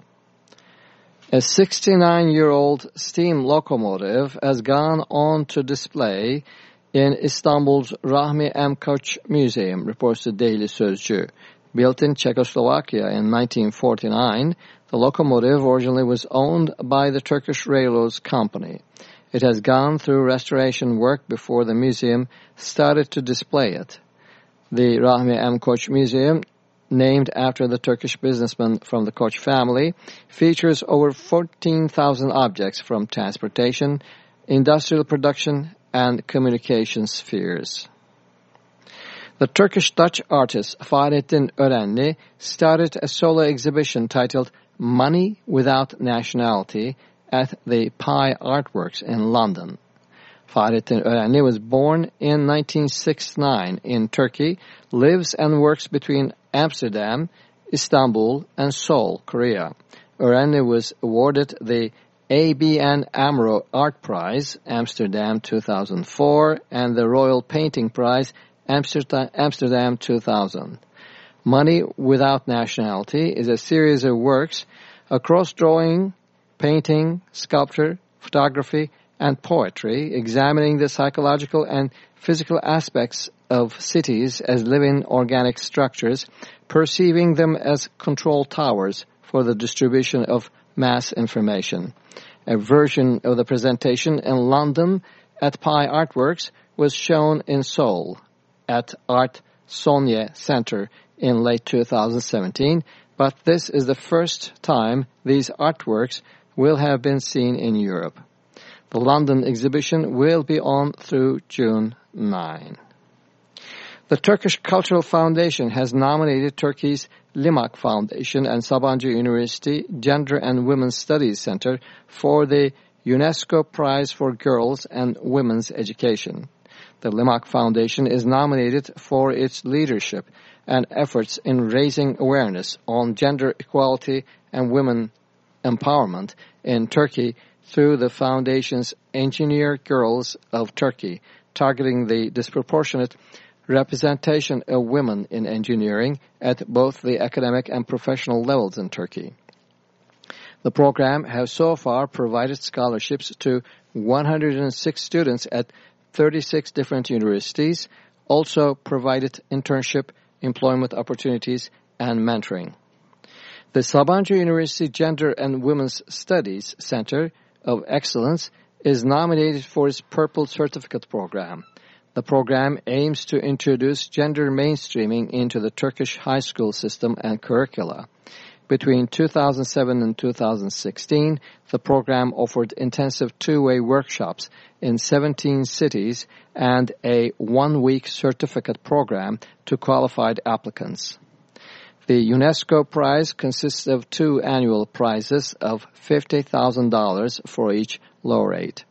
A 69-year-old steam locomotive has gone on to display in Istanbul's Rahmi M. Koç Museum, reports the Daily Sözcü. Built in Czechoslovakia in 1949, the locomotive originally was owned by the Turkish Railroads Company. It has gone through restoration work before the museum started to display it. The Rahmi M. Koç Museum, named after the Turkish businessman from the Koç family, features over 14,000 objects from transportation, industrial production, and communication spheres. The Turkish-Dutch artist Fahrettin Örenli started a solo exhibition titled Money Without Nationality at the Pi Artworks in London. Fahrettin Örenli was born in 1969 in Turkey, lives and works between Amsterdam, Istanbul, and Seoul, Korea. Örenli was awarded the ABN AMRO Art Prize, Amsterdam 2004, and the Royal Painting Prize, Amsterdam 2000. Money Without Nationality is a series of works across drawing, painting, sculpture, photography, and poetry, examining the psychological and physical aspects of cities as living organic structures, perceiving them as control towers for the distribution of mass information. A version of the presentation in London at Pi Artworks was shown in Seoul at Art Sonje Center in late 2017, but this is the first time these artworks will have been seen in Europe. The London exhibition will be on through June 9. The Turkish Cultural Foundation has nominated Turkey's Limak Foundation and Sabancı University Gender and Women's Studies Center for the UNESCO Prize for Girls and Women's Education. The Limak Foundation is nominated for its leadership and efforts in raising awareness on gender equality and women empowerment in Turkey through the foundation's Engineer Girls of Turkey, targeting the disproportionate representation of women in engineering at both the academic and professional levels in Turkey. The program has so far provided scholarships to 106 students at 36 different universities, also provided internship, employment opportunities, and mentoring. The Sabancı University Gender and Women's Studies Center of Excellence is nominated for its Purple Certificate Program. The program aims to introduce gender mainstreaming into the Turkish high school system and curricula. Between 2007 and 2016, the program offered intensive two-way workshops in 17 cities and a one-week certificate program to qualified applicants. The UNESCO prize consists of two annual prizes of $50,000 for each laureate.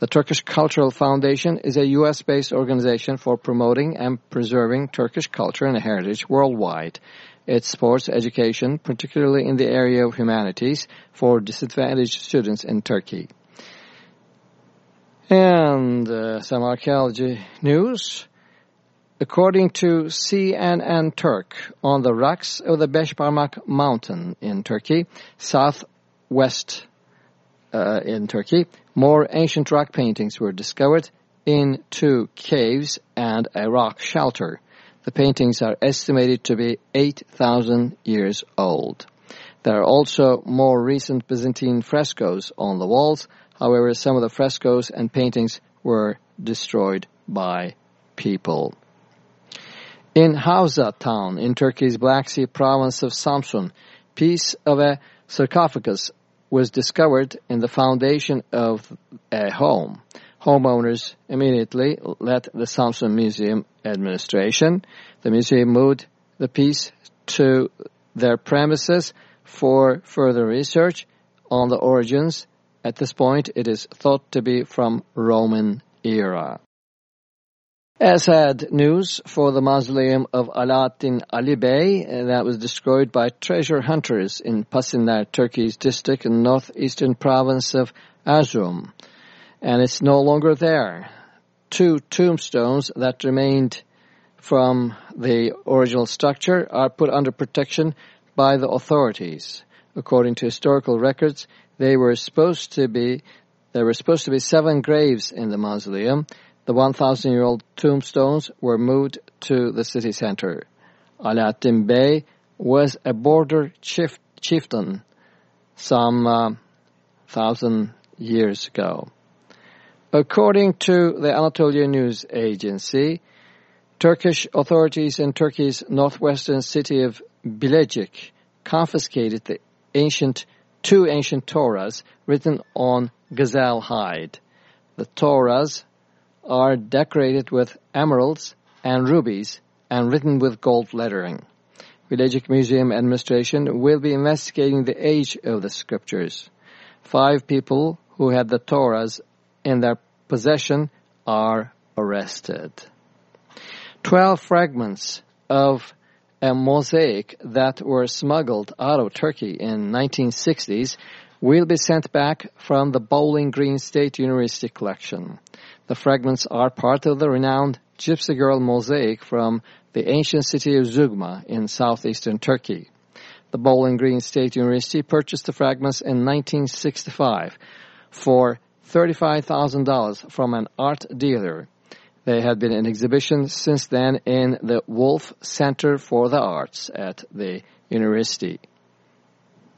The Turkish Cultural Foundation is a U.S.-based organization for promoting and preserving Turkish culture and heritage worldwide. It supports education, particularly in the area of humanities, for disadvantaged students in Turkey. And uh, some archaeology news. According to CNN Turk, on the rocks of the Beşparmak Mountain in Turkey, southwest uh, in Turkey, more ancient rock paintings were discovered in two caves and a rock shelter. The paintings are estimated to be 8,000 years old. There are also more recent Byzantine frescoes on the walls. However, some of the frescoes and paintings were destroyed by people. In Havza town in Turkey's Black Sea province of Samsun, piece of a sarcophagus was discovered in the foundation of a home. Homeowners immediately let the Samsun Museum administration. The museum moved the piece to their premises for further research on the origins. At this point, it is thought to be from Roman era. As had news for the mausoleum of Alaaddin Ali Bey uh, that was destroyed by treasure hunters in Pasinler, Turkey's district in northeastern province of Erzurum. And it's no longer there. Two tombstones that remained from the original structure are put under protection by the authorities. According to historical records, they were supposed to be there were supposed to be seven graves in the mausoleum, the 1,000-year-old tombstones were moved to the city center. Alaaddin Bey was a border chief, chieftain some uh, thousand years ago. According to the Anatolia News Agency, Turkish authorities in Turkey's northwestern city of Bilecik confiscated the ancient two ancient Torahs written on gazelle hide. The Torahs are decorated with emeralds and rubies and written with gold lettering. Bilecik Museum Administration will be investigating the age of the scriptures. Five people who had the Torahs in their possession are arrested. Twelve fragments of a mosaic that were smuggled out of Turkey in 1960s will be sent back from the Bowling Green State University collection. The fragments are part of the renowned Gypsy Girl mosaic from the ancient city of Zeugma in southeastern Turkey. the Bowling Green State University purchased the fragments in 1965 for $35,000 from an art dealer. They had been in exhibition since then in the Wolfe Center for the Arts at the university.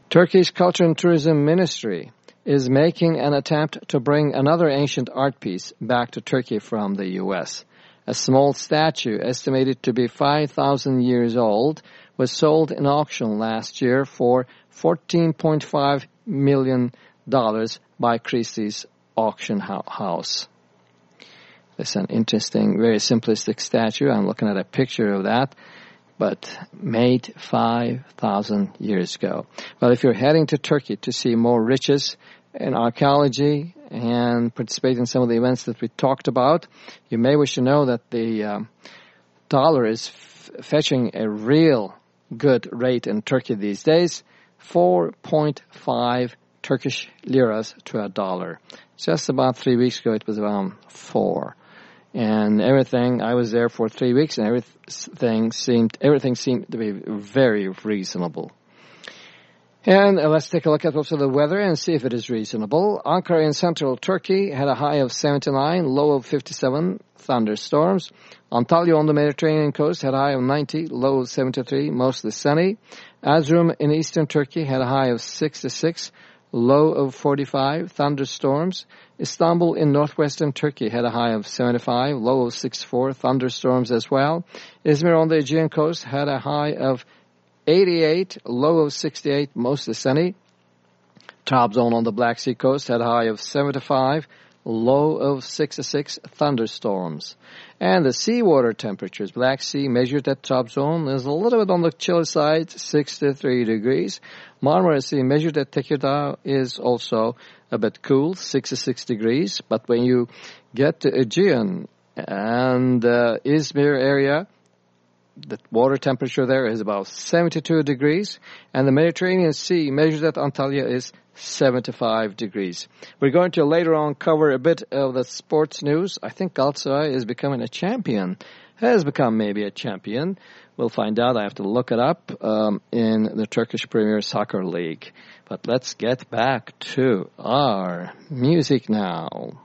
Turkish Culture and Tourism Ministry is making an attempt to bring another ancient art piece back to Turkey from the U.S. A small statue estimated to be 5,000 years old was sold in auction last year for $14.5 million by Christie's auction house. It's an interesting, very simplistic statue. I'm looking at a picture of that, but made 5,000 years ago. Well, if you're heading to Turkey to see more riches in archaeology and participate in some of the events that we talked about, you may wish to know that the um, dollar is fetching a real good rate in Turkey these days, 4.5 Turkish liras to a dollar. Just about three weeks ago, it was around four. And everything, I was there for three weeks and everything seemed, everything seemed to be very reasonable. And let's take a look at also the weather and see if it is reasonable. Ankara in central Turkey had a high of 79, low of 57, thunderstorms. Antalya on the Mediterranean coast had a high of 90, low of 73, mostly sunny. Erzurum in eastern Turkey had a high of 66, low of 45, thunderstorms. Istanbul in northwestern Turkey had a high of 75, low of 64, thunderstorms as well. Izmir on the Aegean coast had a high of 88, low of 68, mostly sunny. Trabzon on the Black Sea coast had a high of 75, low of 66, thunderstorms. And the seawater temperatures, Black Sea measured at Trabzon is a little bit on the chilly side, 63 degrees. Marmara Sea measured at Tekirdağ is also a bit cool, 66 degrees. But when you get to Aegean and uh, Izmir area, the water temperature there is about 72 degrees, and the Mediterranean Sea measured at Antalya is 75 degrees. We're going to later on cover a bit of the sports news. I think Galatasaray is becoming a champion, has become maybe a champion. We'll find out. I have to look it up um, in the Turkish Premier Soccer League. But let's get back to our music now.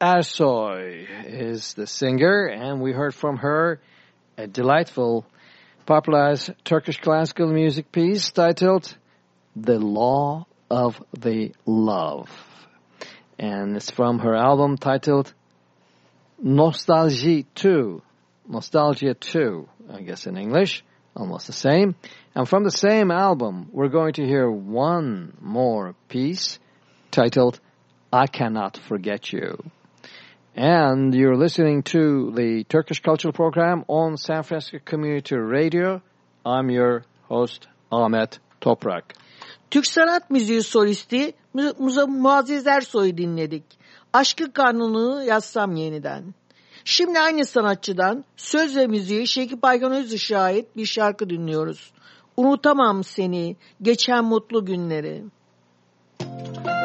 Ersoy is the singer, and we heard from her a delightful, popularized Turkish classical music piece titled The Law of the Love. And it's from her album titled Nostalgie 2. Nostalgia 2, I guess in English, almost the same. And from the same album, we're going to hear one more piece titled I Cannot Forget You. And you're listening to the Turkish Cultural Program on San Francisco Community Radio. I'm your host, Ahmet Toprak. Türk sanat müziği solisti Mu- Muazzez Ersoy'u dinledik. Aşkı Kanunu yazsam yeniden. Şimdi aynı sanatçıdan söz ve müziği Şekip Aygan Özışık'a ait bir şarkı dinliyoruz. Unutamam seni, geçen mutlu günleri. Gün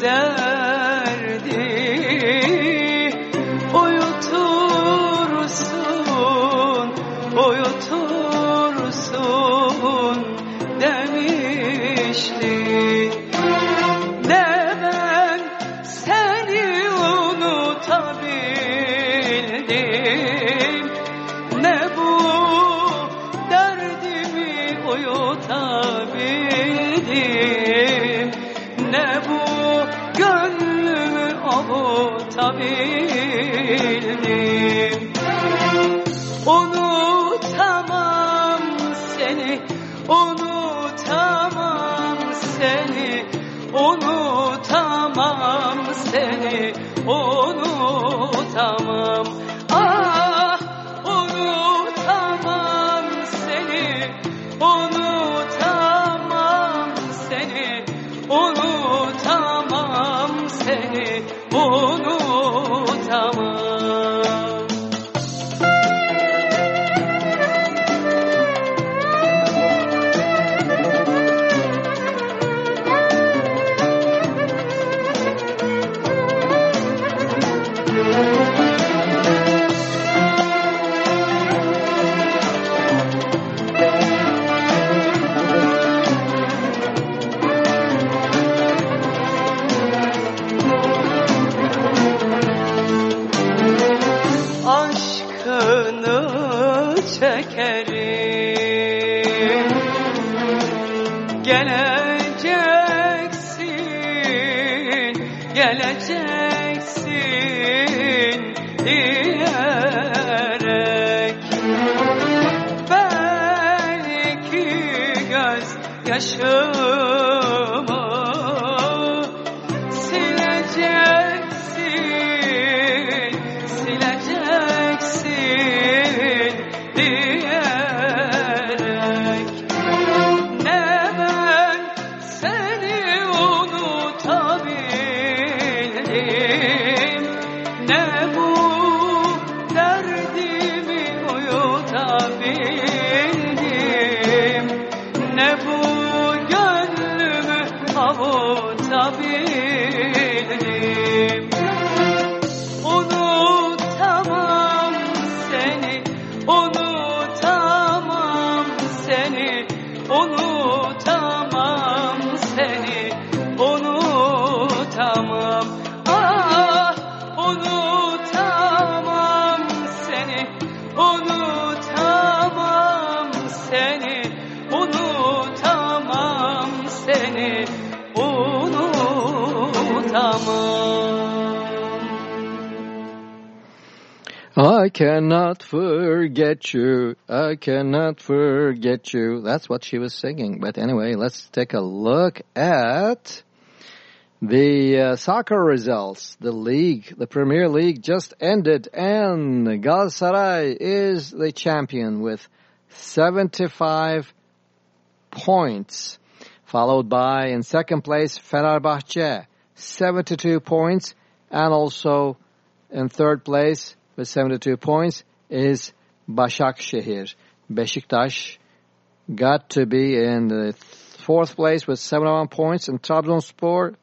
bu I cannot forget you. I cannot forget you. That's what she was singing. But anyway, let's take a look at the uh, soccer results. The league, the Premier League just ended and Galatasaray is the champion with 75 points. Followed by, in second place, Fenerbahce, 72 points. And also in third place with 72 points is Başakşehir. Beşiktaş got to be in the fourth place with 71 points. And Trabzonspor,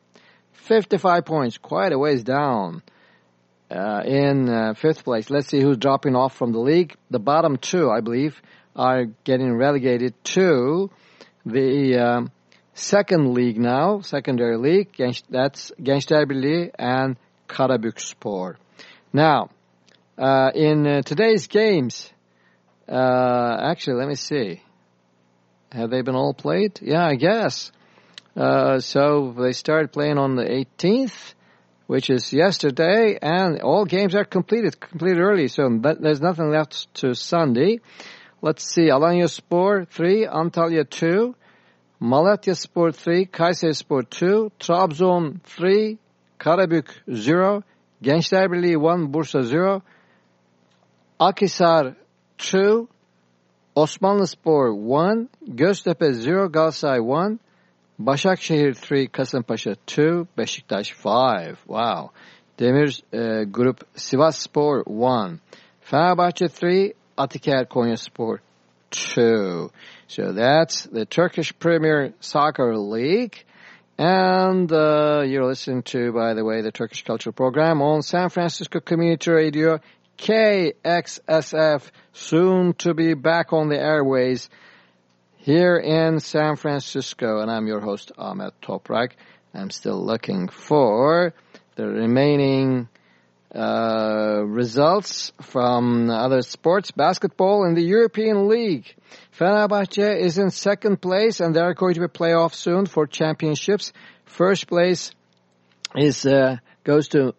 55 points, quite a ways down. Uh, in uh, fifth place. Let's see who's dropping off from the league. The bottom two, I believe, are getting relegated to the um, second league now, secondary league. That's Gençler Birliği and Karabükspor. Now, uh, in uh, today's games, uh, actually, let me see. Have they been all played? Yeah, I guess. Uh, so they started playing on the 18th, which is yesterday, and all games are completed, completed early, so there's nothing left to Sunday. Let's see, Alanya Spor 3, Antalya 2, Malatya Spor 3, Kayseri Spor 2, Trabzon 3, Karabük 0, Gençler Birliği 1, Bursa 0, Akhisar 2, Osmanlı Spor 1, Göztepe 0, Galatasaray 1, Başakşehir 3, Kasımpaşa 2, Beşiktaş 5. Wow. Demir Group Sivas Spor 1, Fenerbahçe 3, Atiker Konya Spor 2. So that's the Turkish Premier Soccer League. And uh, you're listening to, by the way, the Turkish Cultural Program on San Francisco Community Radio, KXSF, soon to be back on the airways here in San Francisco. And I'm your host, Ahmet Toprak. I'm still looking for the remaining uh, results from other sports. Basketball in the European League. Fenerbahce is in second place and they're going to be playoff soon for championships. First place is uh, goes to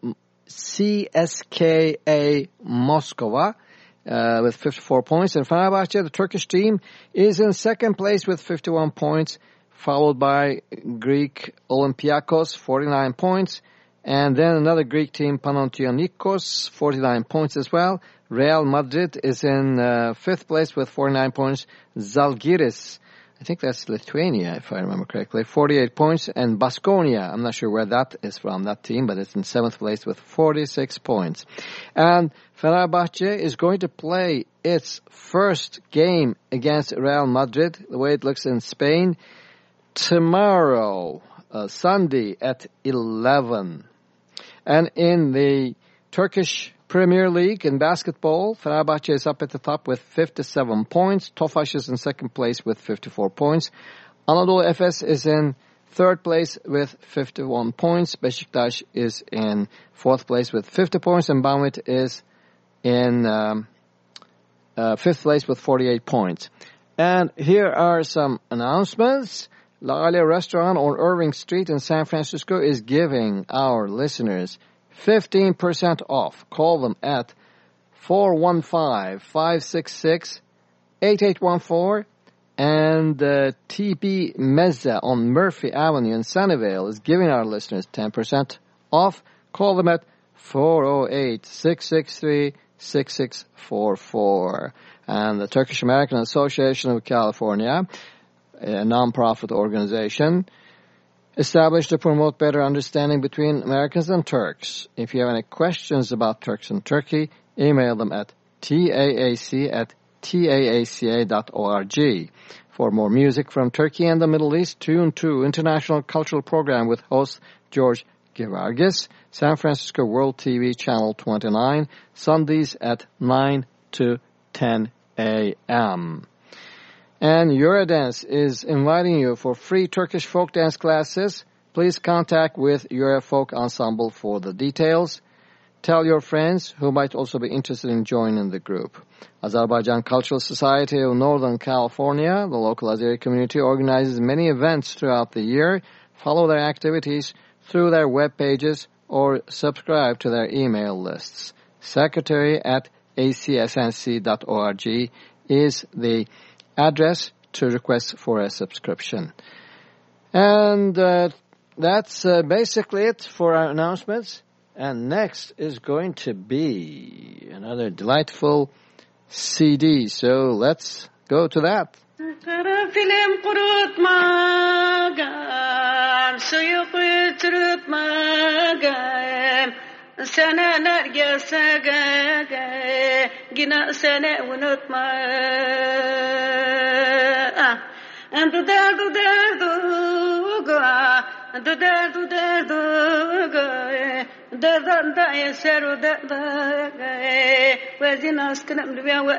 CSKA Moscow uh, with 54 points. And Fenerbahce, the Turkish team, is in second place with 51 points, followed by Greek Olympiakos, 49 points. And then another Greek team, Panathinaikos, 49 points as well. Real Madrid is in uh, fifth place with 49 points. Zalgiris, I think that's Lithuania, if I remember correctly, 48 points. And Baskonia, I'm not sure where that is from, that team, but it's in seventh place with 46 points. And Fenerbahce is going to play its first game against Real Madrid, the way it looks in Spain, tomorrow, uh, Sunday at 11. And in the Turkish Premier League in basketball, Fenerbahce is up at the top with 57 points. Tofaş is in second place with 54 points. Anadolu Efes is in third place with 51 points. Beşiktaş is in fourth place with 50 points. And Banvit is in um, uh, fifth place with 48 points. And here are some announcements. La Alia Restaurant on Irving Street in San Francisco is giving our listeners 15% off. Call them at 415-566-8814 and uh, TB Mezza on Murphy Avenue in Sunnyvale is giving our listeners 10% off. Call them at 408-663-6644. And the Turkish American Association of California, a nonprofit organization, established to promote better understanding between Americans and Turks. If you have any questions about Turks and Turkey, email them at taac at taaca.org. For more music from Turkey and the Middle East, tune to International Cultural Program with host George Gevargis, San Francisco World TV Channel 29, Sundays at 9 to 10 a.m. And Eurodance is inviting you for free Turkish folk dance classes. Please contact with Euro Folk Ensemble for the details. Tell your friends who might also be interested in joining the group. Azerbaijan Cultural Society of Northern California, the local Azeri community, organizes many events throughout the year. Follow their activities through their web pages or subscribe to their email lists. Secretary at acsnc.org is the address to request for a subscription. And uh, that's uh, basically it for our announcements. And next is going to be another delightful CD. So let's go to that. Karanfilim kurutmagam, suyu kurutmagam, seneler gelse ge, yine sene unutma. Ah, du der du der du ga, du der du der du ga, der der da yeseru der da ga, ve zinas knem duya ve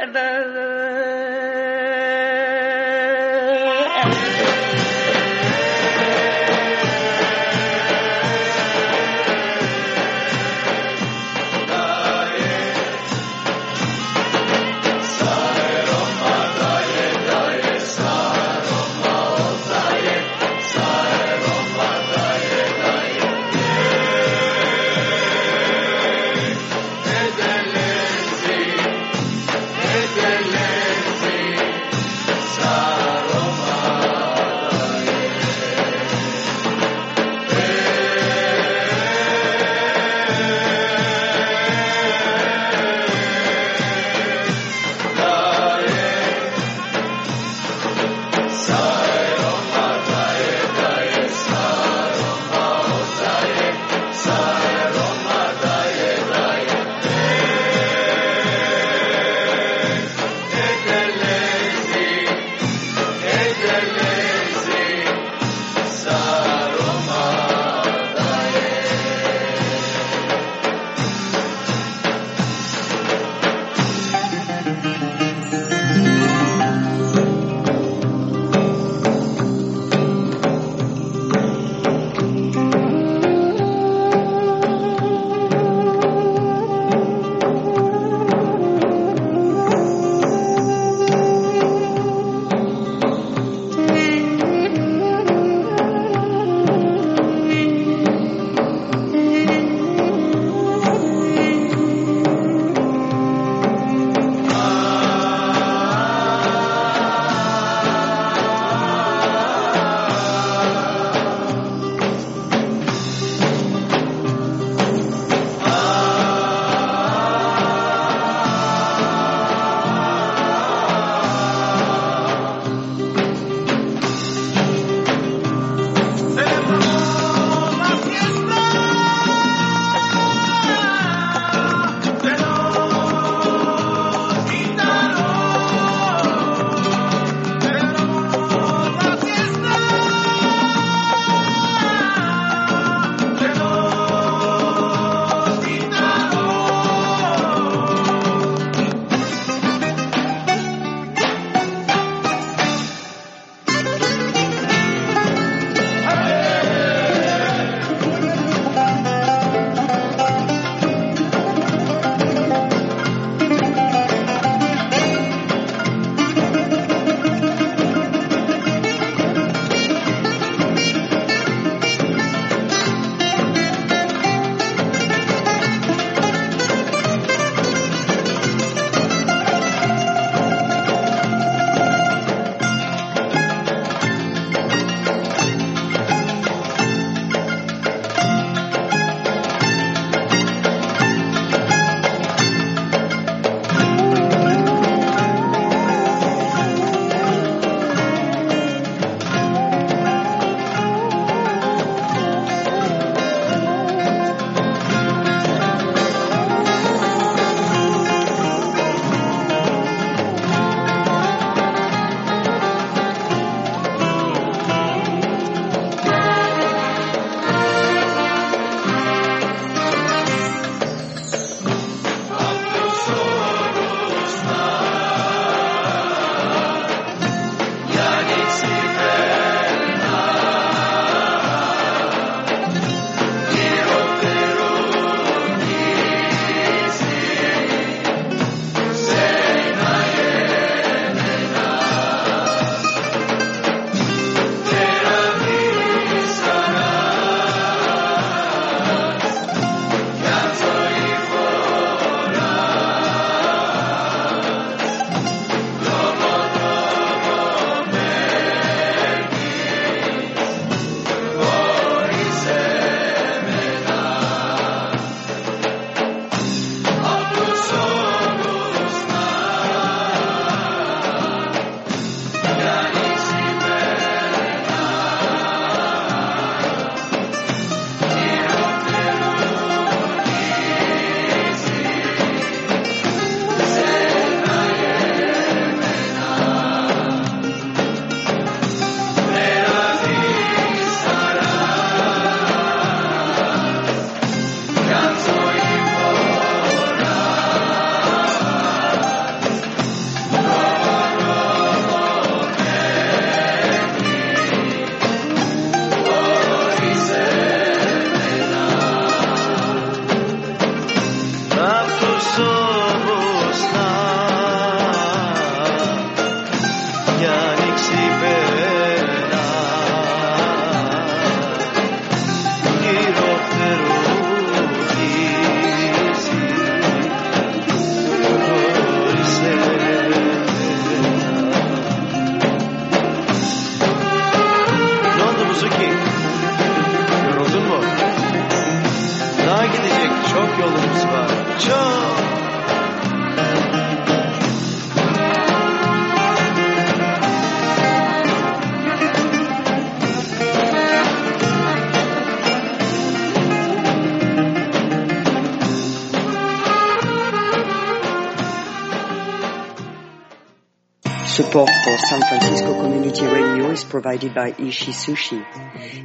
Support for San Francisco Community Radio is provided by Ichi Sushi.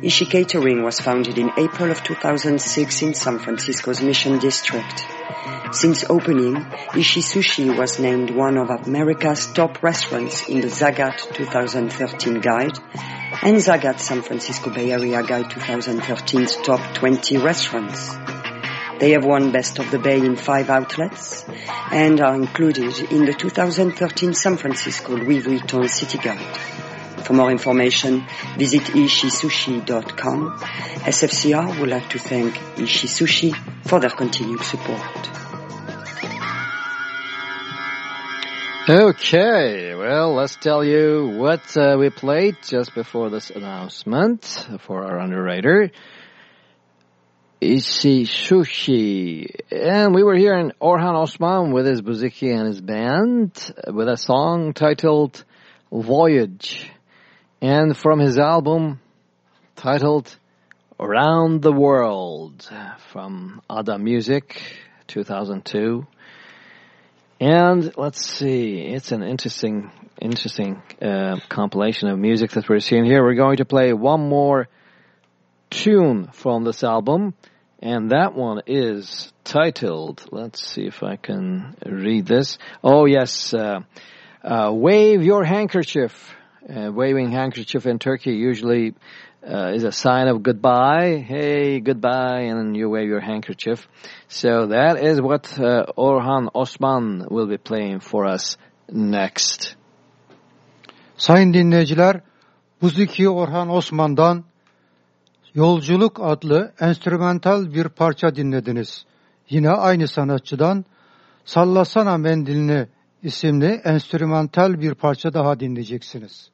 Ichi Catering was founded in April of 2006 in San Francisco's Mission District. Since opening, Ichi Sushi was named one of America's top restaurants in the Zagat 2013 guide and Zagat San Francisco Bay Area Guide 2013's top 20 restaurants. They have won Best of the Bay in five outlets and are included in the 2013 San Francisco Louis Vuitton City Guide. For more information, visit ichisushi.com. SFCR would like to thank Ichi Sushi for their continued support. Okay, well, let's tell you what uh, we played just before this announcement for our underwriter. Ichi Sushi. And we were here in Orhan Osman with his bouzouki and his band with a song titled Voyage. And from his album titled Around the World from Ada Music 2002. And let's see, it's an interesting, interesting uh, compilation of music that we're seeing here. We're going to play one more tune from this album. And that one is titled, let's see if I can read this. Oh yes, uh, uh, Wave Your Handkerchief. Uh, waving handkerchief in Turkey usually uh, is a sign of goodbye. Hey, goodbye, and you wave your handkerchief. So that is what uh, Orhan Osman will be playing for us next. Sayın dinleyiciler, Buzuki Orhan Osman'dan Yolculuk adlı enstrümantal bir parça dinlediniz. Yine aynı sanatçıdan Sallasana Mendilini isimli enstrümantal bir parça daha dinleyeceksiniz.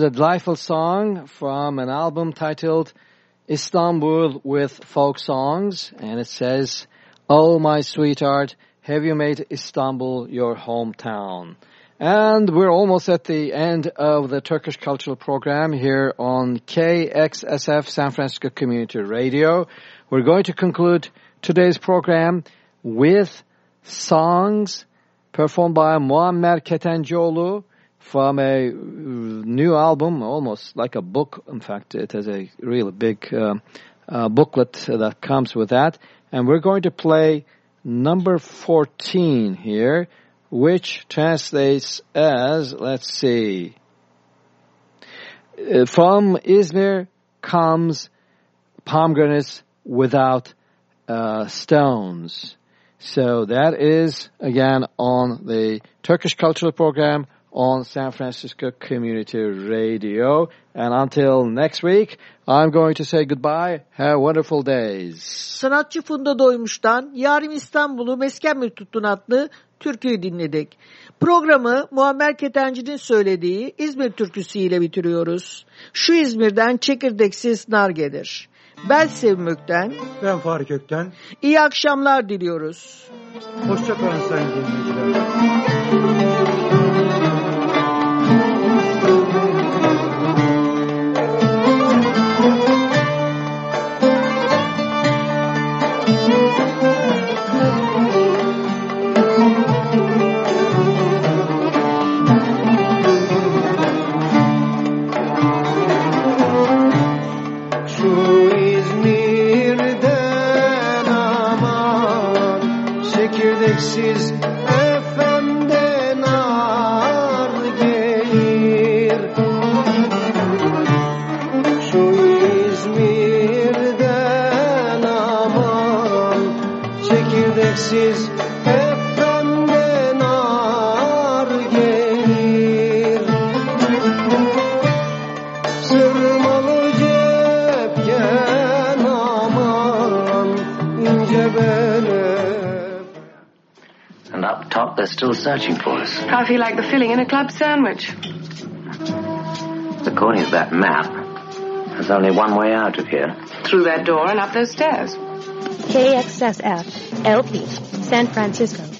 Was a delightful song from an album titled Istanbul with Folk Songs, and it says, Oh my sweetheart, have you made Istanbul your hometown? And we're almost at the end of the Turkish Cultural Program here on KXSF San Francisco Community Radio. We're going to conclude today's program with songs performed by Muammer Ketencioğlu from a uh, new album, almost like a book. In fact, it has a really big uh, uh, booklet that comes with that. And we're going to play number 14 here, which translates as, let's see, uh, from Izmir comes pomegranates without uh, stones. So that is, again, on the Turkish Cultural Program on San Francisco Community Radio. And until next week, I'm going to say goodbye. Have wonderful days. Sanatçı Funda Doymuş'tan Yarim İstanbul'u mesken mi tuttun adlı türküyü dinledik. Programı Muammer Ketenci'nin söylediği İzmir türküsüyle bitiriyoruz. Şu İzmir'den çekirdeksiz nar gelir. Ben Sevmük'ten Ben Fahri Kökten. iyi akşamlar diliyoruz. Hoşçakalın sayın dinleyiciler. Still searching for us. How feel like the filling in a club sandwich? According to that map, there's only one way out of here. Through that door and up those stairs. KXSF LP San Francisco.